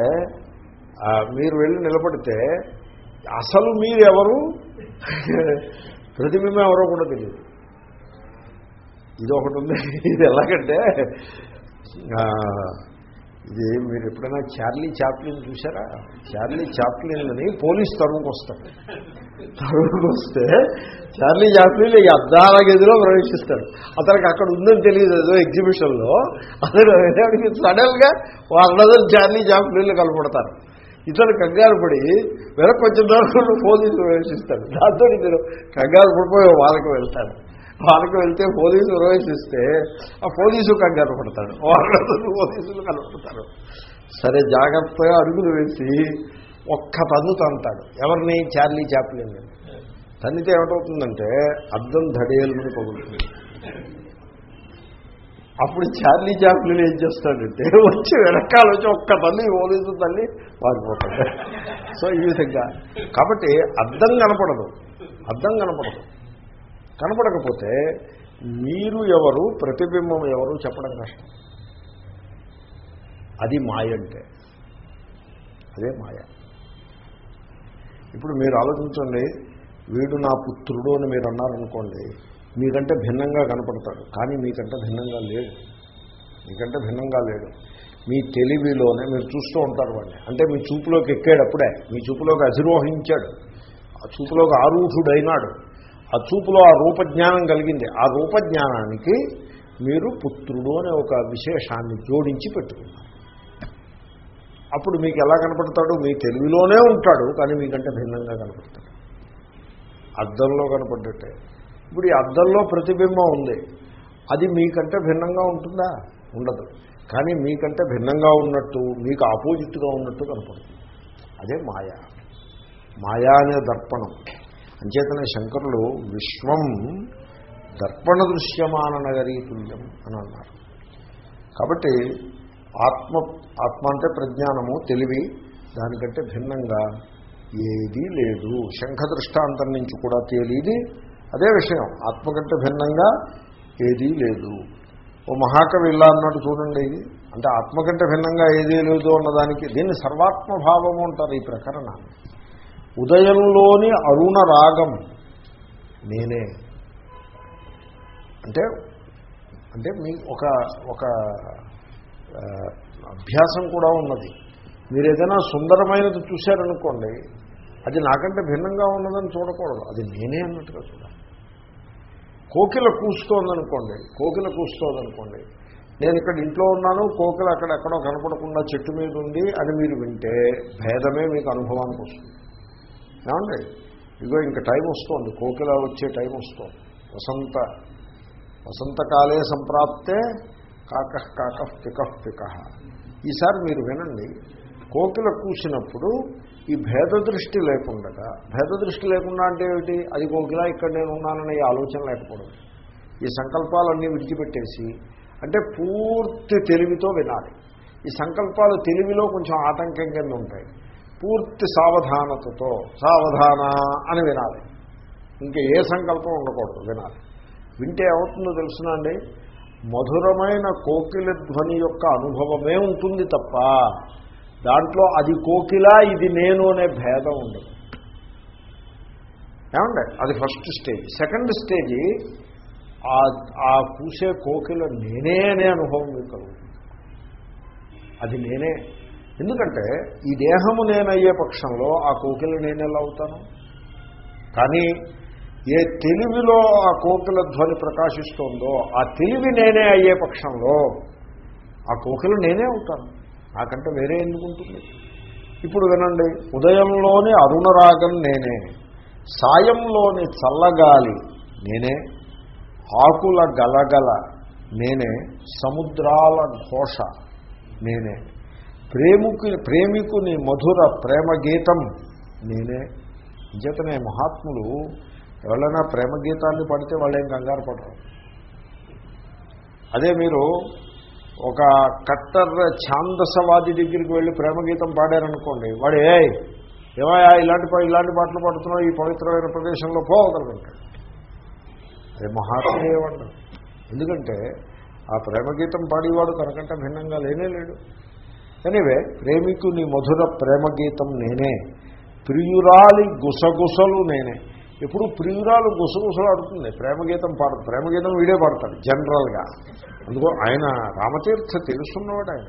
మీరు వెళ్ళి నిలబడితే అసలు మీరెవరు? ఎవరు ప్రతిబింబం ఎవరో కూడా తెలియదు. ఇది ఒకటి ఉంది. ఇది ఎలాగంటే ఇది మీరు ఎప్పుడైనా చార్లీ చాప్లిన్ చూసారా చార్లీ చాప్లిన్ అని పోలీస్ తరువుకు వస్తారు. తరువుకు వస్తే చార్లీ చాప్లిన్ ఈ అద్దాల గదిలో ప్రవేశిస్తాడు అతనికి అక్కడ ఉందని తెలియదు ఏదో ఎగ్జిబిషన్లో అతను సడన్గా వాళ్ళందరూ చార్లీ చాప్లిన్లు కనపడతారు ఇతను కంగారు పడి వెనక్కి వచ్చిన దాంట్లో పోలీసులు ప్రవేశిస్తాడు. దాంతో ఇతను కంగారు పడిపోయి వాళ్ళకి వెళ్తాడు వాళ్ళకి వెళ్తే పోలీసు ప్రవేశిస్తే ఆ పోలీసు కంగారు పడతాడు. వాళ్ళందరూ పోలీసులు కనపడతారు సరే జాగ్రత్తగా అడుగులు వేసి ఒక్క తన్ను తంటాడు ఎవరిని? చార్లీ చాప్లిన్ తన్నితే ఏమిటవుతుందంటే అద్దం ధడేలుని పగులుతుంది అప్పుడు చార్లీ చాప్లిన్ ఏం చేస్తాడంటే వచ్చి వెనకాల వచ్చి ఒక్క తల్లి పోలీసు తల్లి పారిపోతాడు సో ఈ విధంగా. కాబట్టి అర్థం కనపడదు. అర్థం కనపడదు. కనపడకపోతే మీరు ఎవరు ప్రతిబింబం ఎవరు చెప్పడం కష్టం. అది మాయ అంటే. అదే మాయ. ఇప్పుడు మీరు ఆలోచించండి వీడు నా పుత్రుడు అని మీరు అన్నారనుకోండి మీకంటే భిన్నంగా కనపడతాడు. కానీ మీకంటే భిన్నంగా లేడు. మీకంటే భిన్నంగా లేడు. మీ తెలివిలోనే మీరు చూస్తూ ఉంటారు వాడిని. అంటే మీ చూపులోకి ఎక్కాడప్పుడే మీ చూపులోకి అధిరోహించాడు. ఆ చూపులోకి ఆరూఢుడైనాడు. ఆ చూపులో ఆ రూపజ్ఞానం కలిగింది. ఆ రూపజ్ఞానానికి మీరు పుత్రుడు అనే ఒక విశేషాన్ని జోడించి పెట్టుకున్నారు. అప్పుడు మీకు ఎలా కనపడతాడు? మీ తెలివిలోనే ఉంటాడు కానీ మీకంటే భిన్నంగా కనపడతాడు. అద్దంలో కనపడ్డట్టే. ఇప్పుడు ఈ అద్దంలో ప్రతిబింబం ఉంది. అది మీకంటే భిన్నంగా ఉంటుందా? ఉండదు. కానీ మీకంటే భిన్నంగా ఉన్నట్టు మీకు ఆపోజిట్గా ఉన్నట్టు కనపడుతుంది. అదే మాయా. మాయా అనే దర్పణం. అంచేతనే శంకరులు విశ్వం దర్పణ దృశ్యమాన నగరీతుల్యం అని అన్నారు. కాబట్టి ఆత్మ ఆత్మ అంటే ప్రజ్ఞానము తెలివి దానికంటే భిన్నంగా ఏదీ లేదు. శంఖ దృష్టాంతం నుంచి కూడా తేలిది అదే విషయం. ఆత్మ కంటే భిన్నంగా ఏదీ లేదు. ఓ మహాకవి ఇలా అన్నట్టు చూడండి. ఇది అంటే ఆత్మ కంటే భిన్నంగా ఏదీ లేదు అన్నదానికి దీన్ని సర్వాత్మభావము అంటారు ఈ ప్రకరణాన్ని. ఉదయంలోని అరుణ రాగం నేనే. అంటే అంటే మీ ఒక ఒక అభ్యాసం కూడా ఉన్నది. మీరు ఏదైనా సుందరమైనది చూశారనుకోండి అది నాకంటే భిన్నంగా ఉన్నదని చూడకూడదు. అది నేనే అన్నట్టుగా చూడాలి. కోకిల కూస్తోందనుకోండి కోకిల కూస్తోందనుకోండి. నేను ఇక్కడ ఇంట్లో ఉన్నాను కోకిల అక్కడ ఎక్కడో కనపడకుండా చెట్టు మీద ఉంది అని మీరు వింటే భేదమే మీకు అనుభవానికి వస్తుంది. ఏమండి? ఇదిగో ఇంకా టైం వస్తుంది కోకిల వచ్చే టైం వస్తుంది. వసంత వసంతకాలే సంప్రాప్తే కాక కాక పిక పిక ఈసారి మీరు వినండి కోకిల కూసినప్పుడు ఈ భేద దృష్టి లేకుండా భేద దృష్టి లేకుండా అంటే ఏమిటి? అది కోకిల ఇక్కడ నేను ఉన్నాననే ఈ ఆలోచన లేకపోవడం. ఈ సంకల్పాలన్నీ విడిచిపెట్టేసి అంటే పూర్తి తెలివితో వినాలి. ఈ సంకల్పాలు తెలివిలో కొంచెం ఆటంకం కింద ఉంటాయి. పూర్తి సావధానతతో సావధాన అని వినాలి. ఇంకా ఏ సంకల్పం ఉండకూడదు వినాలి. వింటే ఏమవుతుందో తెలుసునా అండి? మధురమైన కోకిల ధ్వని యొక్క అనుభవమే ఉంటుంది తప్ప దాంట్లో అది కోకిల ఇది నేను అనే భేదం ఉండదు. ఏమండి? అది ఫస్ట్ స్టేజ్ సెకండ్ స్టేజ్ ఆ పూసే కూసే కోకిల నేనే అనే అనుభవం మీకు అది నేనే. ఎందుకంటే ఈ దేహము నేనయ్యే పక్షంలో ఆ కోకిల నేనెలా అవుతాను? కానీ ఏ తెలివిలో ఆ కోకిల ధ్వని ప్రకాశిస్తోందో ఆ తెలివి నేనే అయ్యే పక్షంలో ఆ కోకిల నేనే అవుతాను. నాకంటే వేరే ఎందుకు ఉంటుంది ఇప్పుడు వినండి ఉదయంలోని అరుణరాగం నేనే సాయంలోని చల్లగాలి నేనే ఆకుల గలగల నేనే సముద్రాల ఘోష నేనే ప్రేముకి ప్రేమికుని మధుర ప్రేమ గీతం నేనే. ఇంచేతనే మహాత్ములు ఎవరైనా ప్రేమ గీతాన్ని పడితే వాళ్ళేం కంగారు పడరు. అదే మీరు ఒక కట్టర్ ఛాందసవాది దగ్గరికి వెళ్ళి ప్రేమ గీతం పాడారనుకోండి వాడు ఏ ఏమయ్యా ఇలాంటి పా- ఇలాంటి పాటలు పాడుతున్నావు ఈ పవిత్రమైన ప్రదేశంలో పోగలుగుతాడు అది మహాత్ముడు ఎందుకంటే ఆ ప్రేమగీతం పాడేవాడు తనకంటే భిన్నంగా లేనే లేడు. ఎనివే ప్రేమికుని మధుర ప్రేమ గీతం నేనే ప్రియురాలి గుసగుసలు నేనే. ఎప్పుడు ప్రియురాలు గుసగుసలాడుతుంది ప్రేమగీతం పాడు ప్రేమగీతం వీడే పాడతాడు జనరల్గా. అందుకో ఆయన రామతీర్థ తెలుసున్నవాడు ఆయన.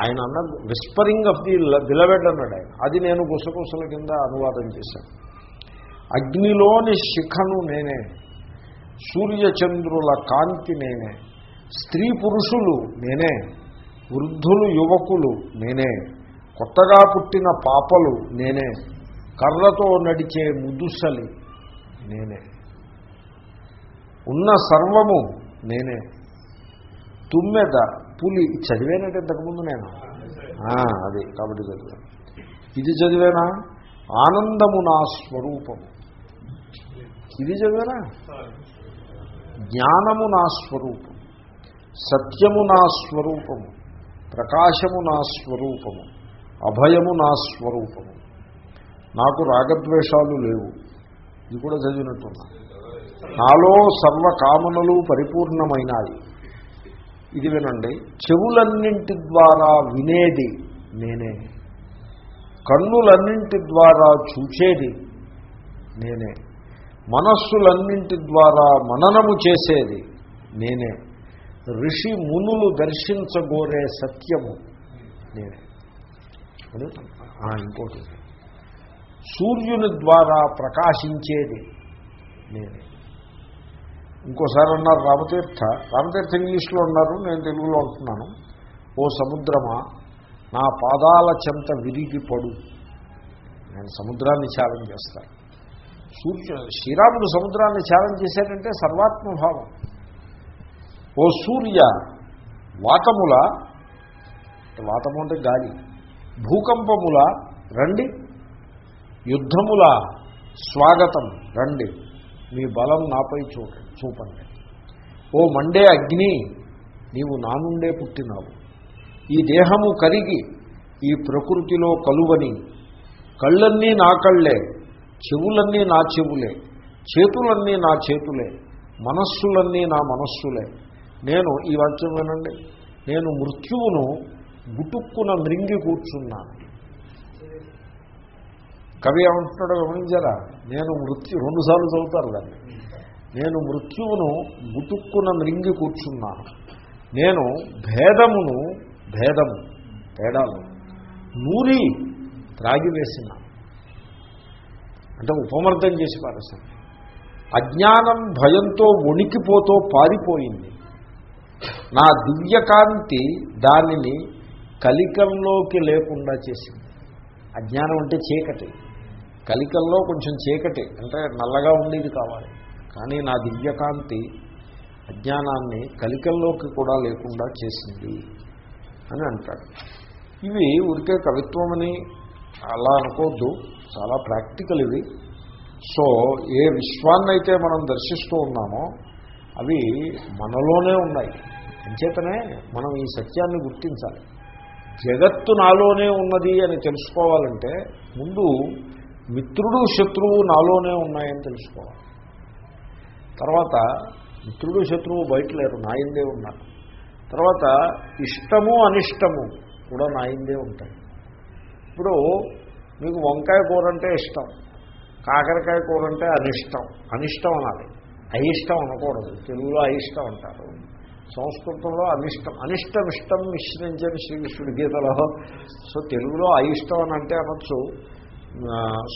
ఆయన అన్న విస్పరింగ్ ఆఫ్ ది బిలవెడ్ అన్నాడు ఆయన. అది నేను గుసగుసల కింద అనువాదం చేశాను. అగ్నిలోని శిఖను నేనే సూర్యచంద్రుల కాంతి నేనే స్త్రీ పురుషులు నేనే వృద్ధులు యువకులు నేనే కొత్తగా పుట్టిన పాపలు నేనే కర్రతో నడిచే ముదుసలి నేనే. ఉన్న సర్వము నేనే. తుమ్మెద పులి. చదివేనంటే ఇంతకుముందు నేను. అది కాబట్టి చదివాను. ఇది చదివేనా? ఆనందము నా స్వరూపము. ఇది చదివేనా? జ్ఞానము నా స్వరూపం. సత్యము నా స్వరూపము. ప్రకాశము నా స్వరూపము. అభయము నా స్వరూపము. నాకు రాగద్వేషాలు లేవు. ఇది కూడా చదివినట్టున్నా. నాలో సర్వకామనలు పరిపూర్ణమైనాయి. ఇది వినండి. చెవులన్నింటి ద్వారా వినేది నేనే. కన్నులన్నింటి ద్వారా చూచేది నేనే. మనస్సులన్నింటి ద్వారా మననము చేసేది నేనే. ఋషి మునులు దర్శించగోరే సత్యము నేనే. అదే ఆ, ఇంకోటి. సూర్యుని ద్వారా ప్రకాశించేది నేనే. ఇంకోసారి అన్నారు రామతీర్థ. రామతీర్థ ఇంగ్లీష్లో ఉన్నారు నేను తెలుగులో అంటున్నాను ఓ సముద్రమా నా పాదాల చెంత విరిగి పడు నేను సముద్రాన్ని ఛాలెంజ్ చేస్తాను సూర్య శ్రీరాముడు సముద్రాన్ని ఛాలెంజ్ చేశాడంటే సర్వాత్మభావం. ఓ సూర్య వాతముల వాతము అంటే గాలి భూకంపముల రండి. యుద్ధముల స్వాగతం. రండి. మీ బలం నాపై చూడండి చూపండి. ఓ మండే అగ్ని నీవు నా నుండే పుట్టినావు. ఈ దేహము కరిగి ఈ ప్రకృతిలో కలువని కళ్ళన్నీ నా కళ్ళే చెవులన్నీ నా చెవులే చేతులన్నీ నా చేతులే మనస్సులన్నీ నా మనస్సులే. నేను ఈ వాక్యం వినండి. నేను మృత్యువును గుటుక్కున మృంగి కూర్చున్నాను. కవి ఏమంటున్నాడో గమనించారా? నేను మృత్యు రెండుసార్లు చదువుతారు దాన్ని. నేను మృత్యువును ముతుక్కున మృంగి కూర్చున్నాను. నేను భేదమును భేదము తేడాలు నూరి త్రాగివేసిన. అంటే ఉపమర్థం చేసి పారేశాను. అజ్ఞానం భయంతో వణికిపోతూ పారిపోయింది. నా దివ్యకాంతి దానిని కలికంలోకి లేకుండా చేసింది. అజ్ఞానం అంటే చీకటి. కలికల్లో కొంచెం చీకటి అంటే నల్లగా ఉండేది కావాలి. కానీ నా దివ్యకాంతి అజ్ఞానాన్ని కలికల్లోకి కూడా లేకుండా చేసింది అని అంటాడు. ఇవి ఉరికే కవిత్వమని అలా అనుకోవద్దు. చాలా ప్రాక్టికల్ ఇవి. సో ఏ విశ్వాన్నైతే మనం దర్శిస్తూ ఉన్నామో అవి మనలోనే ఉన్నాయి. అంచేతనే మనం ఈ సత్యాన్ని గుర్తించాలి. జగత్తు నాలోనే ఉన్నది అని తెలుసుకోవాలంటే ముందు మిత్రుడు శత్రువు నాలోనే ఉన్నాయని తెలుసుకోవాలి. తర్వాత మిత్రుడు శత్రువు బయట లేరు నాయందే ఉన్నారు. తర్వాత ఇష్టము అనిష్టము కూడా నాయందే ఉంటాయి. ఇప్పుడు మీకు వంకాయ కూర అంటే ఇష్టం కాకరకాయ కూర అంటే అనిష్టం అనిష్టం అనాలి. అయిష్టం అనకూడదు తెలుగులో అయిష్టం అంటారు. సంస్కృతంలో అనిష్టం అనిష్టం ఇష్టం మిశ్రించని శ్రీకృష్ణుడి గీతలో. సో తెలుగులో అయిష్టం అని అంటే అనొచ్చు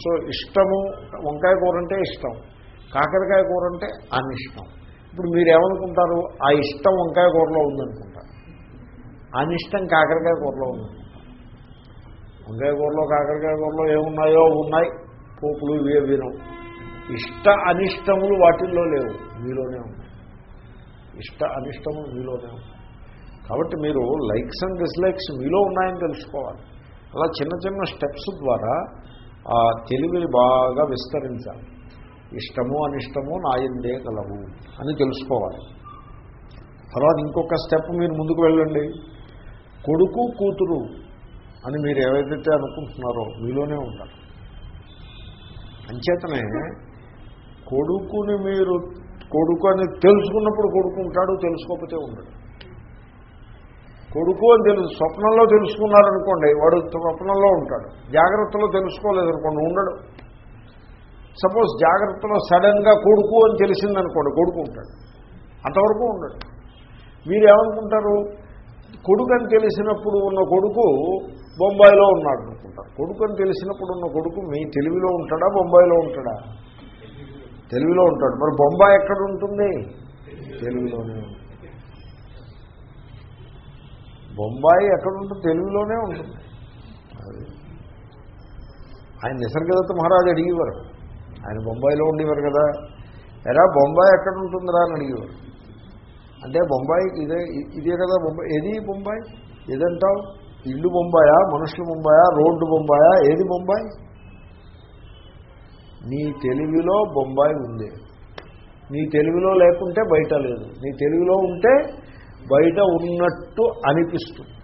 సో ఇష్టము వంకాయ కూర అంటే ఇష్టం కాకరకాయ కూర అంటే అనిష్టం. ఇప్పుడు మీరు ఏమనుకుంటారు ఆ ఇష్టం వంకాయ కూరలో ఉందనుకుంటారు అనిష్టం కాకరకాయ కూరలో ఉందనుకుంటారు వంకాయ కూరలో కాకరకాయ కూరలో ఏమున్నాయో ఉన్నాయి. పోపులు ఇవే వినం ఇష్ట అనిష్టములు వాటిల్లో లేవు మీలోనే ఉన్నాయి. ఇష్ట అనిష్టములు మీలోనే ఉన్నాయి. కాబట్టి మీరు లైక్స్ అండ్ డిస్లైక్స్ మీలో ఉన్నాయని తెలుసుకోవాలి. అలా చిన్న చిన్న స్టెప్స్ ద్వారా ఆ తెలివిని బాగా విస్తరించాలి. ఇష్టము అనిష్టము నాయందే కలవు అని తెలుసుకోవాలి. తర్వాత ఇంకొక స్టెప్ మీరు ముందుకు వెళ్ళండి. కొడుకు కూతురు అని మీరు ఏవైతే అనుకుంటున్నారో మీలోనే ఉంటారు అంచేతనే కొడుకుని మీరు కొడుకు అని తెలుసుకున్నప్పుడు కొడుకు ఉంటాడు తెలుసుకోకపోతే ఉండడు. కొడుకు అని తెలుసు స్వప్నంలో తెలుసుకున్నారనుకోండి వాడు స్వప్నంలో ఉంటాడు. జాగ్రత్తలో తెలుసుకోలేదనుకోండి ఉండడు. సపోజ్ జాగ్రత్తలో సడన్గా కొడుకు అని తెలిసిందనుకోండి కొడుకు ఉంటాడు. అంతవరకు ఉండడు. మీరు ఏమనుకుంటారు కొడుకు అని తెలిసినప్పుడు ఉన్న కొడుకు బొంబాయిలో ఉన్నాడు అనుకుంటారు. కొడుకు అని తెలిసినప్పుడు ఉన్న కొడుకు మీ తెలివిలో ఉంటాడా? బొంబాయిలో ఉంటాడా? తెలుగులో ఉంటాడు. మరి బొంబాయి ఎక్కడ ఉంటుంది? తెలుగులోనే ఉంటుంది. బొంబాయి ఎక్కడ తెలుగులోనే ఉంటుంది. అది. ఆయన నిసర్గదత్త మహారాజు అడిగేవారు. ఆయన బొంబాయిలో ఉండేవారు కదా. ఎరా బొంబాయి ఎక్కడ ఉంటుందిరా అని అడిగేవారు. అంటే బొంబాయి ఇదే ఇదే కదా బొంబాయి. ఏది బొంబాయి? ఏదంటావు? ఇల్లు బొంబాయా? మనుషులు బొంబాయా? రోడ్డు బొంబాయా? ఏది బొంబాయి? నీ తెలివిలో బొంబాయి ఉంది. నీ తెలుగులో లేకుంటే బయట లేదు. నీ తెలుగులో ఉంటే బయట ఉన్నట్టు అనిపిస్తుంది.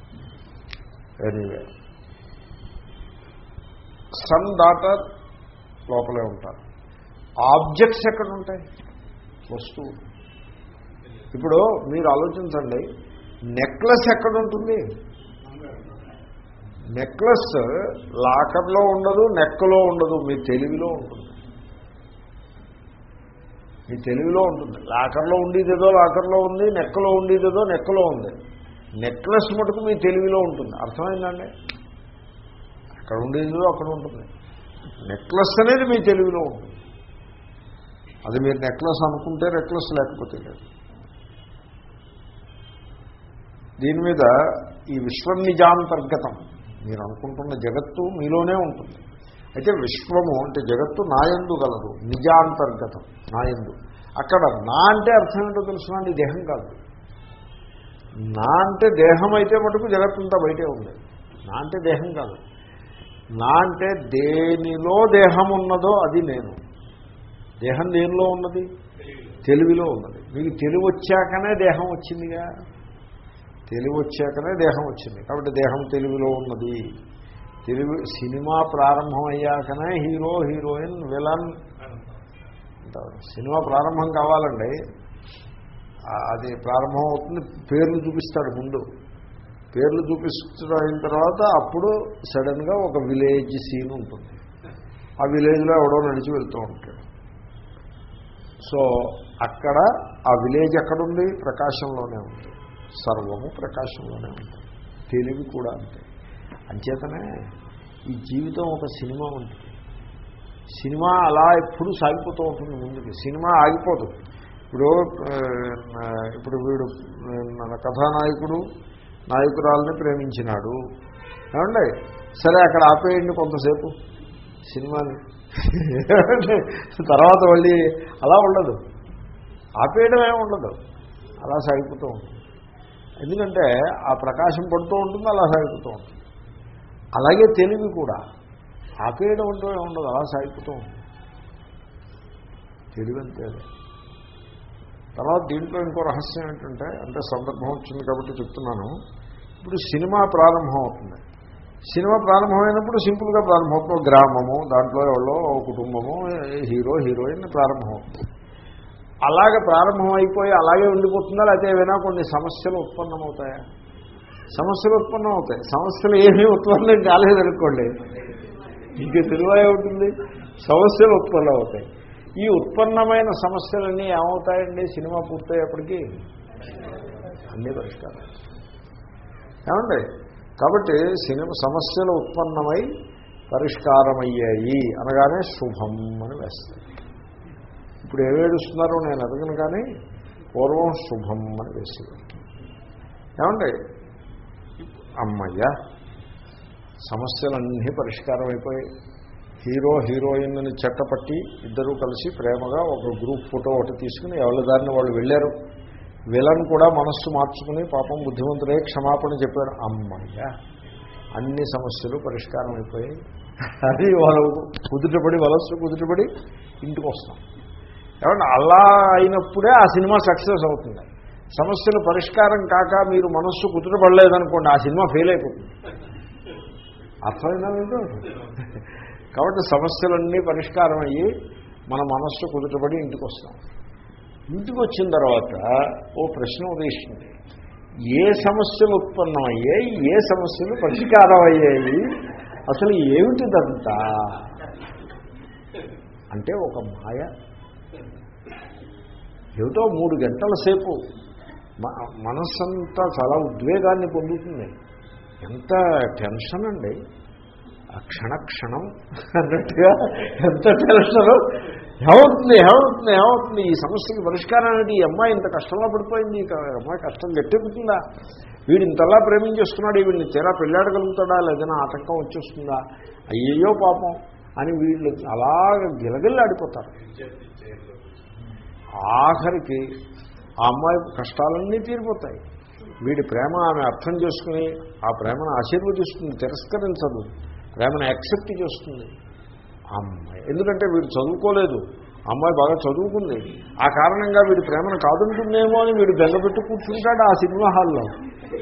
ఎనీవే సన్ డాటర్ లోపలే ఉంటారు. ఆబ్జెక్ట్స్ ఎక్కడ ఉంటాయి వస్తువు ఇప్పుడు మీరు ఆలోచించండి నెక్లెస్ ఎక్కడ ఉంటుంది నెక్లెస్ లాకర్లో ఉండదు నెక్కలో ఉండదు మీ తెలివిలో ఉంటుంది. మీ తెలివిలో ఉంటుంది. లాకర్లో ఉండేదేదో లాకర్లో ఉంది నెక్కలో ఉండేదేదో నెక్కలో ఉంది. నెక్లెస్ మటుకు మీ తెలివిలో ఉంటుంది. అర్థమైందండి? అక్కడ ఉండేదేదో అక్కడ ఉంటుంది. నెక్లెస్ అనేది మీ తెలివిలో ఉంటుంది. అది మీరు నెక్లెస్ అనుకుంటే నెక్లెస్ లేకపోతే లేదు. దీని మీద ఈ విశ్వం నిజాంతర్గతం మీరు అనుకుంటున్న జగత్తు మీలోనే ఉంటుంది. అయితే విశ్వము అంటే జగత్తు నాయందు గలదు. నిజాంతర్గతం నాయందు. అక్కడ నా అంటే అర్థం ఏంటో తెలుసునండి దేహం కాదు. నా అంటే దేహం అయితే మటుకు జగత్తంతా బయటే ఉంది. నా అంటే దేహం కాదు. నా అంటే దేనిలో దేహం ఉన్నదో అది నేను. దేహం దేనిలో ఉన్నది? తెలివిలో ఉన్నది. మీకు తెలివి వచ్చాకనే దేహం వచ్చిందిగా? తెలివి వచ్చాకనే దేహం వచ్చింది. కాబట్టి దేహం తెలివిలో ఉన్నది. సినిమా ప్రారంభం అయ్యాకనే హీరో హీరోయిన్ విలన్ అంటారు. సినిమా ప్రారంభం కావాలండి. అది ప్రారంభం అవుతుంది పేర్లు చూపిస్తాడు ముందు. పేర్లు చూపిస్తున్న అయిన తర్వాత అప్పుడు సడన్గా ఒక విలేజ్ సీన్ ఉంటుంది. ఆ విలేజ్లో ఎవడో నడిచి వెళ్తూ ఉంటాడు. సో అక్కడ ఆ విలేజ్ ఎక్కడుంది? ప్రకాశంలోనే ఉంది. సర్వము ప్రకాశంలోనే ఉంది. తెలివి కూడా అంతే. అంచేతనే ఈ జీవితం ఒక సినిమా ఉంటుంది సినిమా అలా ఎప్పుడు సాగిపోతూ ఉంటుంది ముందుకి. సినిమా ఆగిపోదు. ఇప్పుడు ఇప్పుడు వీడు మన కథానాయకుడు నాయకురాలని ప్రేమించినాడు. ఏమండి? సరే అక్కడ ఆపేయండి కొంతసేపు. సినిమాని. (laughs) తర్వాత మళ్ళీ అలా ఉండదు. ఆపేయడం ఏమి ఉండదు. అలా సాగిపోతూ ఉంటుంది. ఎందుకంటే ఆ ప్రకాశం పడుతూ ఉంటుంది అలా సాగిపోతూ ఉంటుంది. అలాగే తెలివి కూడా. ఆపేయడం అంటూ ఉండదు అలా సాగిపోతూ ఉంటుంది. తెలివి అంతే తర్వాత దీంట్లో ఇంకో రహస్యం ఏంటంటే అంటే సందర్భం వచ్చింది కాబట్టి చెప్తున్నాను. ఇప్పుడు సినిమా ప్రారంభం అవుతుంది సినిమా ప్రారంభమైనప్పుడు సింపుల్గా ప్రారంభమవుతుంది. గ్రామము దాంట్లో ఎవరో ఒక కుటుంబము హీరో హీరోయిన్ ప్రారంభం అవుతుంది అలాగే ప్రారంభం అయిపోయి అలాగే ఉండిపోతుందా లేకపోతే ఏమైనా కొన్ని సమస్యలు ఉత్పన్నమవుతాయా? సమస్యలు ఉత్పన్నం అవుతాయి. సమస్యలు ఏమీ ఉత్పన్నం కాలేదనుకోండి ఇంక తెలివే ఉంటుంది. సమస్యలు ఉత్పన్నం అవుతాయి. ఈ ఉత్పన్నమైన సమస్యలన్నీ ఏమవుతాయండి సినిమా పూర్తయ్యేప్పటికీ? అన్ని పరిష్కారం ఏమండి? కాబట్టి సినిమా సమస్యలు ఉత్పన్నమై పరిష్కారమయ్యాయి అనగానే శుభం అని వేస్తాయి ఇప్పుడు ఏమేడుస్తున్నారో నేను అడగను కానీ పూర్వం శుభం అని వేసేవారు. ఏమండి? అమ్మయ్య సమస్యలన్నీ పరిష్కారం అయిపోయి హీరో హీరోయిన్ని చెట్టపట్టి ఇద్దరూ కలిసి ప్రేమగా ఒక గ్రూప్ ఫోటో ఒకటి తీసుకుని ఎవరి దారిని వాళ్ళు వెళ్ళారు. విలన్ కూడా మనస్సు మార్చుకుని పాపం బుద్ధిమంతుడే క్షమాపణ చెప్పారు అమ్మయ్య అన్ని సమస్యలు పరిష్కారం అయిపోయాయి అది వాళ్ళు కుదుటపడి వలస్సు కుదుటపడి ఇంటికి వస్తాం. ఏమంటే అలా అయినప్పుడే ఆ సినిమా సక్సెస్ అవుతుంది. సమస్యలు పరిష్కారం కాక మీరు మనస్సు కుదుటపడలేదనుకోండి ఆ సినిమా ఫెయిల్ అయిపోతుంది అర్థమైందా కాబట్టి సమస్యలన్నీ పరిష్కారం అయ్యి మన మనస్సు కుదుటపడి ఇంటికి వస్తాం ఇంటికి వచ్చిన తర్వాత ఓ ప్రశ్న ఉదయిస్తుంది. ఏ సమస్యలు ఉత్పన్నమయ్యాయి? ఏ సమస్యలు పరిష్కారం అయ్యాయి అసలు ఏమిటిదంతా? అంటే ఒక మాయ. ఏమిటో మూడు గంటల సేపు మనస్సంతా చాలా ఉద్వేగాన్ని పొందుతుంది. ఎంత టెన్షన్ అండి. ఆ క్షణ క్షణం అన్నట్టుగా ఎంత టెన్షన్. ఏమవుతుంది ఏమవుతుంది ఏమవుతుంది? ఈ సమస్యకి పరిష్కారం ఏంటి ఈ అమ్మాయి ఇంత కష్టంలో పడిపోయింది ఈ అమ్మాయి కష్టం గట్టెక్కుతుందా వీడు ఇంతలా ప్రేమించేస్తున్నాడు వీడిని తీరా పెళ్ళాడగలుగుతాడా? లేదైనా ఆటంకం వచ్చేస్తుందా? అయ్యయ్యో పాపం అని వీళ్ళు అలాగ గిలగిల్లాడిపోతారు. ఆఖరికి ఆ అమ్మాయి కష్టాలన్నీ తీరిపోతాయి. వీడి ప్రేమ ఆమె అర్థం చేసుకుని ఆ ప్రేమను ఆశీర్వదిస్తుంది తిరస్కరించదు ప్రేమను యాక్సెప్ట్ చేస్తుంది. అమ్మాయి ఎందుకంటే వీడు చదువుకోలేదు అమ్మాయి బాగా చదువుకుంది. ఆ కారణంగా వీడి ప్రేమను కాదుంటుందేమో అని వీడు బెంగపెట్టు కూర్చుంటాడు ఆ సినిమా హాల్లో.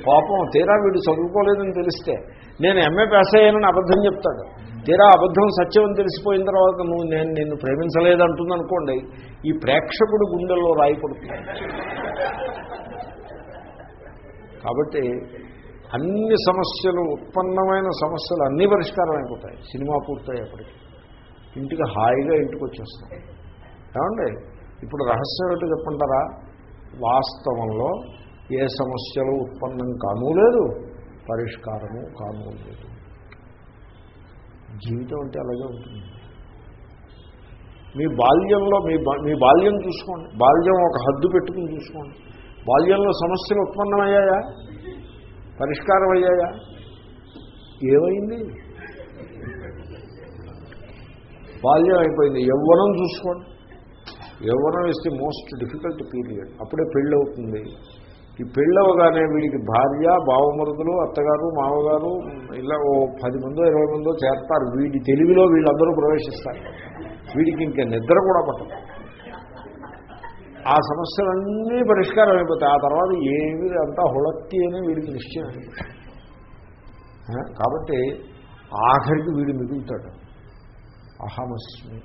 పాపం తీరా వీడు చదువుకోలేదని తెలిస్తే నేను ఎంఏ పాస్ అయ్యానని అబద్ధం చెప్తాడు. తీరా అబద్ధం సత్యం తెలిసిపోయిన తర్వాత నువ్వు నేను నిన్ను ప్రేమించలేదంటుంది అనుకోండి ఈ ప్రేక్షకుడు గుండెల్లో రాయిపడుతుంది కాబట్టి అన్ని సమస్యలు ఉత్పన్నమైన సమస్యలు అన్నీ పరిష్కారం అయిపోతాయి సినిమా పూర్తయ్యేప్పటికీ ఇంటికి హాయిగా ఇంటికి వచ్చేస్తాం. ఏమండి? ఇప్పుడు రహస్యం ఏంటో చెప్పంటారా? వాస్తవంలో ఏ సమస్యలు ఉత్పన్నం కానూ లేదు పరిష్కారము కానూ లేదు. జీవితం అంటే అలాగే ఉంటుంది. మీ బాల్యంలో మీ మీ బాల్యం చూసుకోండి. బాల్యం ఒక హద్దు పెట్టుకుని చూసుకోండి. బాల్యంలో సమస్యలు ఉత్పన్నమయ్యాయా? పరిష్కారం అయ్యాయా ఏమైంది? బాల్యం అయిపోయింది. యవ్వనం చూసుకోండి. యవ్వనం is the most difficult period అప్పుడే పెళ్ళి అవుతుంది ఈ పెళ్ళవగానే వీడికి భార్య బావమరుదులు అత్తగారు మామగారు ఇలా ఓ పది మందో ఇరవై మందో చేస్తారు. వీడి తెలివిలో వీళ్ళందరూ ప్రవేశిస్తారు. వీడికి ఇంకా నిద్ర కూడా పట్టదు. ఆ సమస్యలన్నీ పరిష్కారం అయిపోతాయి. ఆ తర్వాత ఏమి అంతా హుళక్తి అని వీడికి నిశ్చయం. కాబట్టి ఆఖరికి వీడు మిగులుతాడు. అహమస్మి.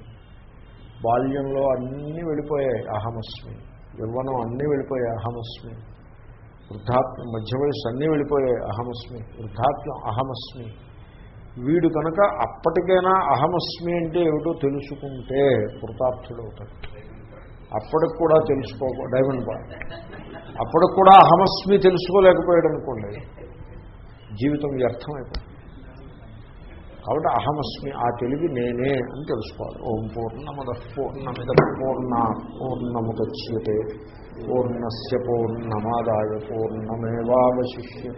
బాల్యంలో అన్నీ వెళ్ళిపోయాయి అహమస్మి. యవ్వనం అన్నీ వెళ్ళిపోయాయి అహమస్మి. వృద్ధాత్మ మధ్య వయస్సు అన్నీ వెళ్ళిపోయాయి అహమస్మి వృద్ధాత్మ అహమస్మి. వీడు కనుక అప్పటికైనా అహమస్మి అంటే ఏమిటో తెలుసుకుంటే కృతార్థుడు అవుతాడు అప్పటికి కూడా తెలుసుకో డైమండ్ బాయ్ అప్పటికి కూడా అహమస్మి తెలుసుకోలేకపోయాడు అనుకోండి జీవితం వ్యర్థం కాబట్టి అహమస్మి ఆ తెలివి నేనే అని తెలుసుకోవాలి. ఓం పూర్ణమద పూర్ణమిద పూర్ణ పూర్ణముద్యతే. పూర్ణస్ పూర్ణమాదాయ పూర్ణమేవాశిష్య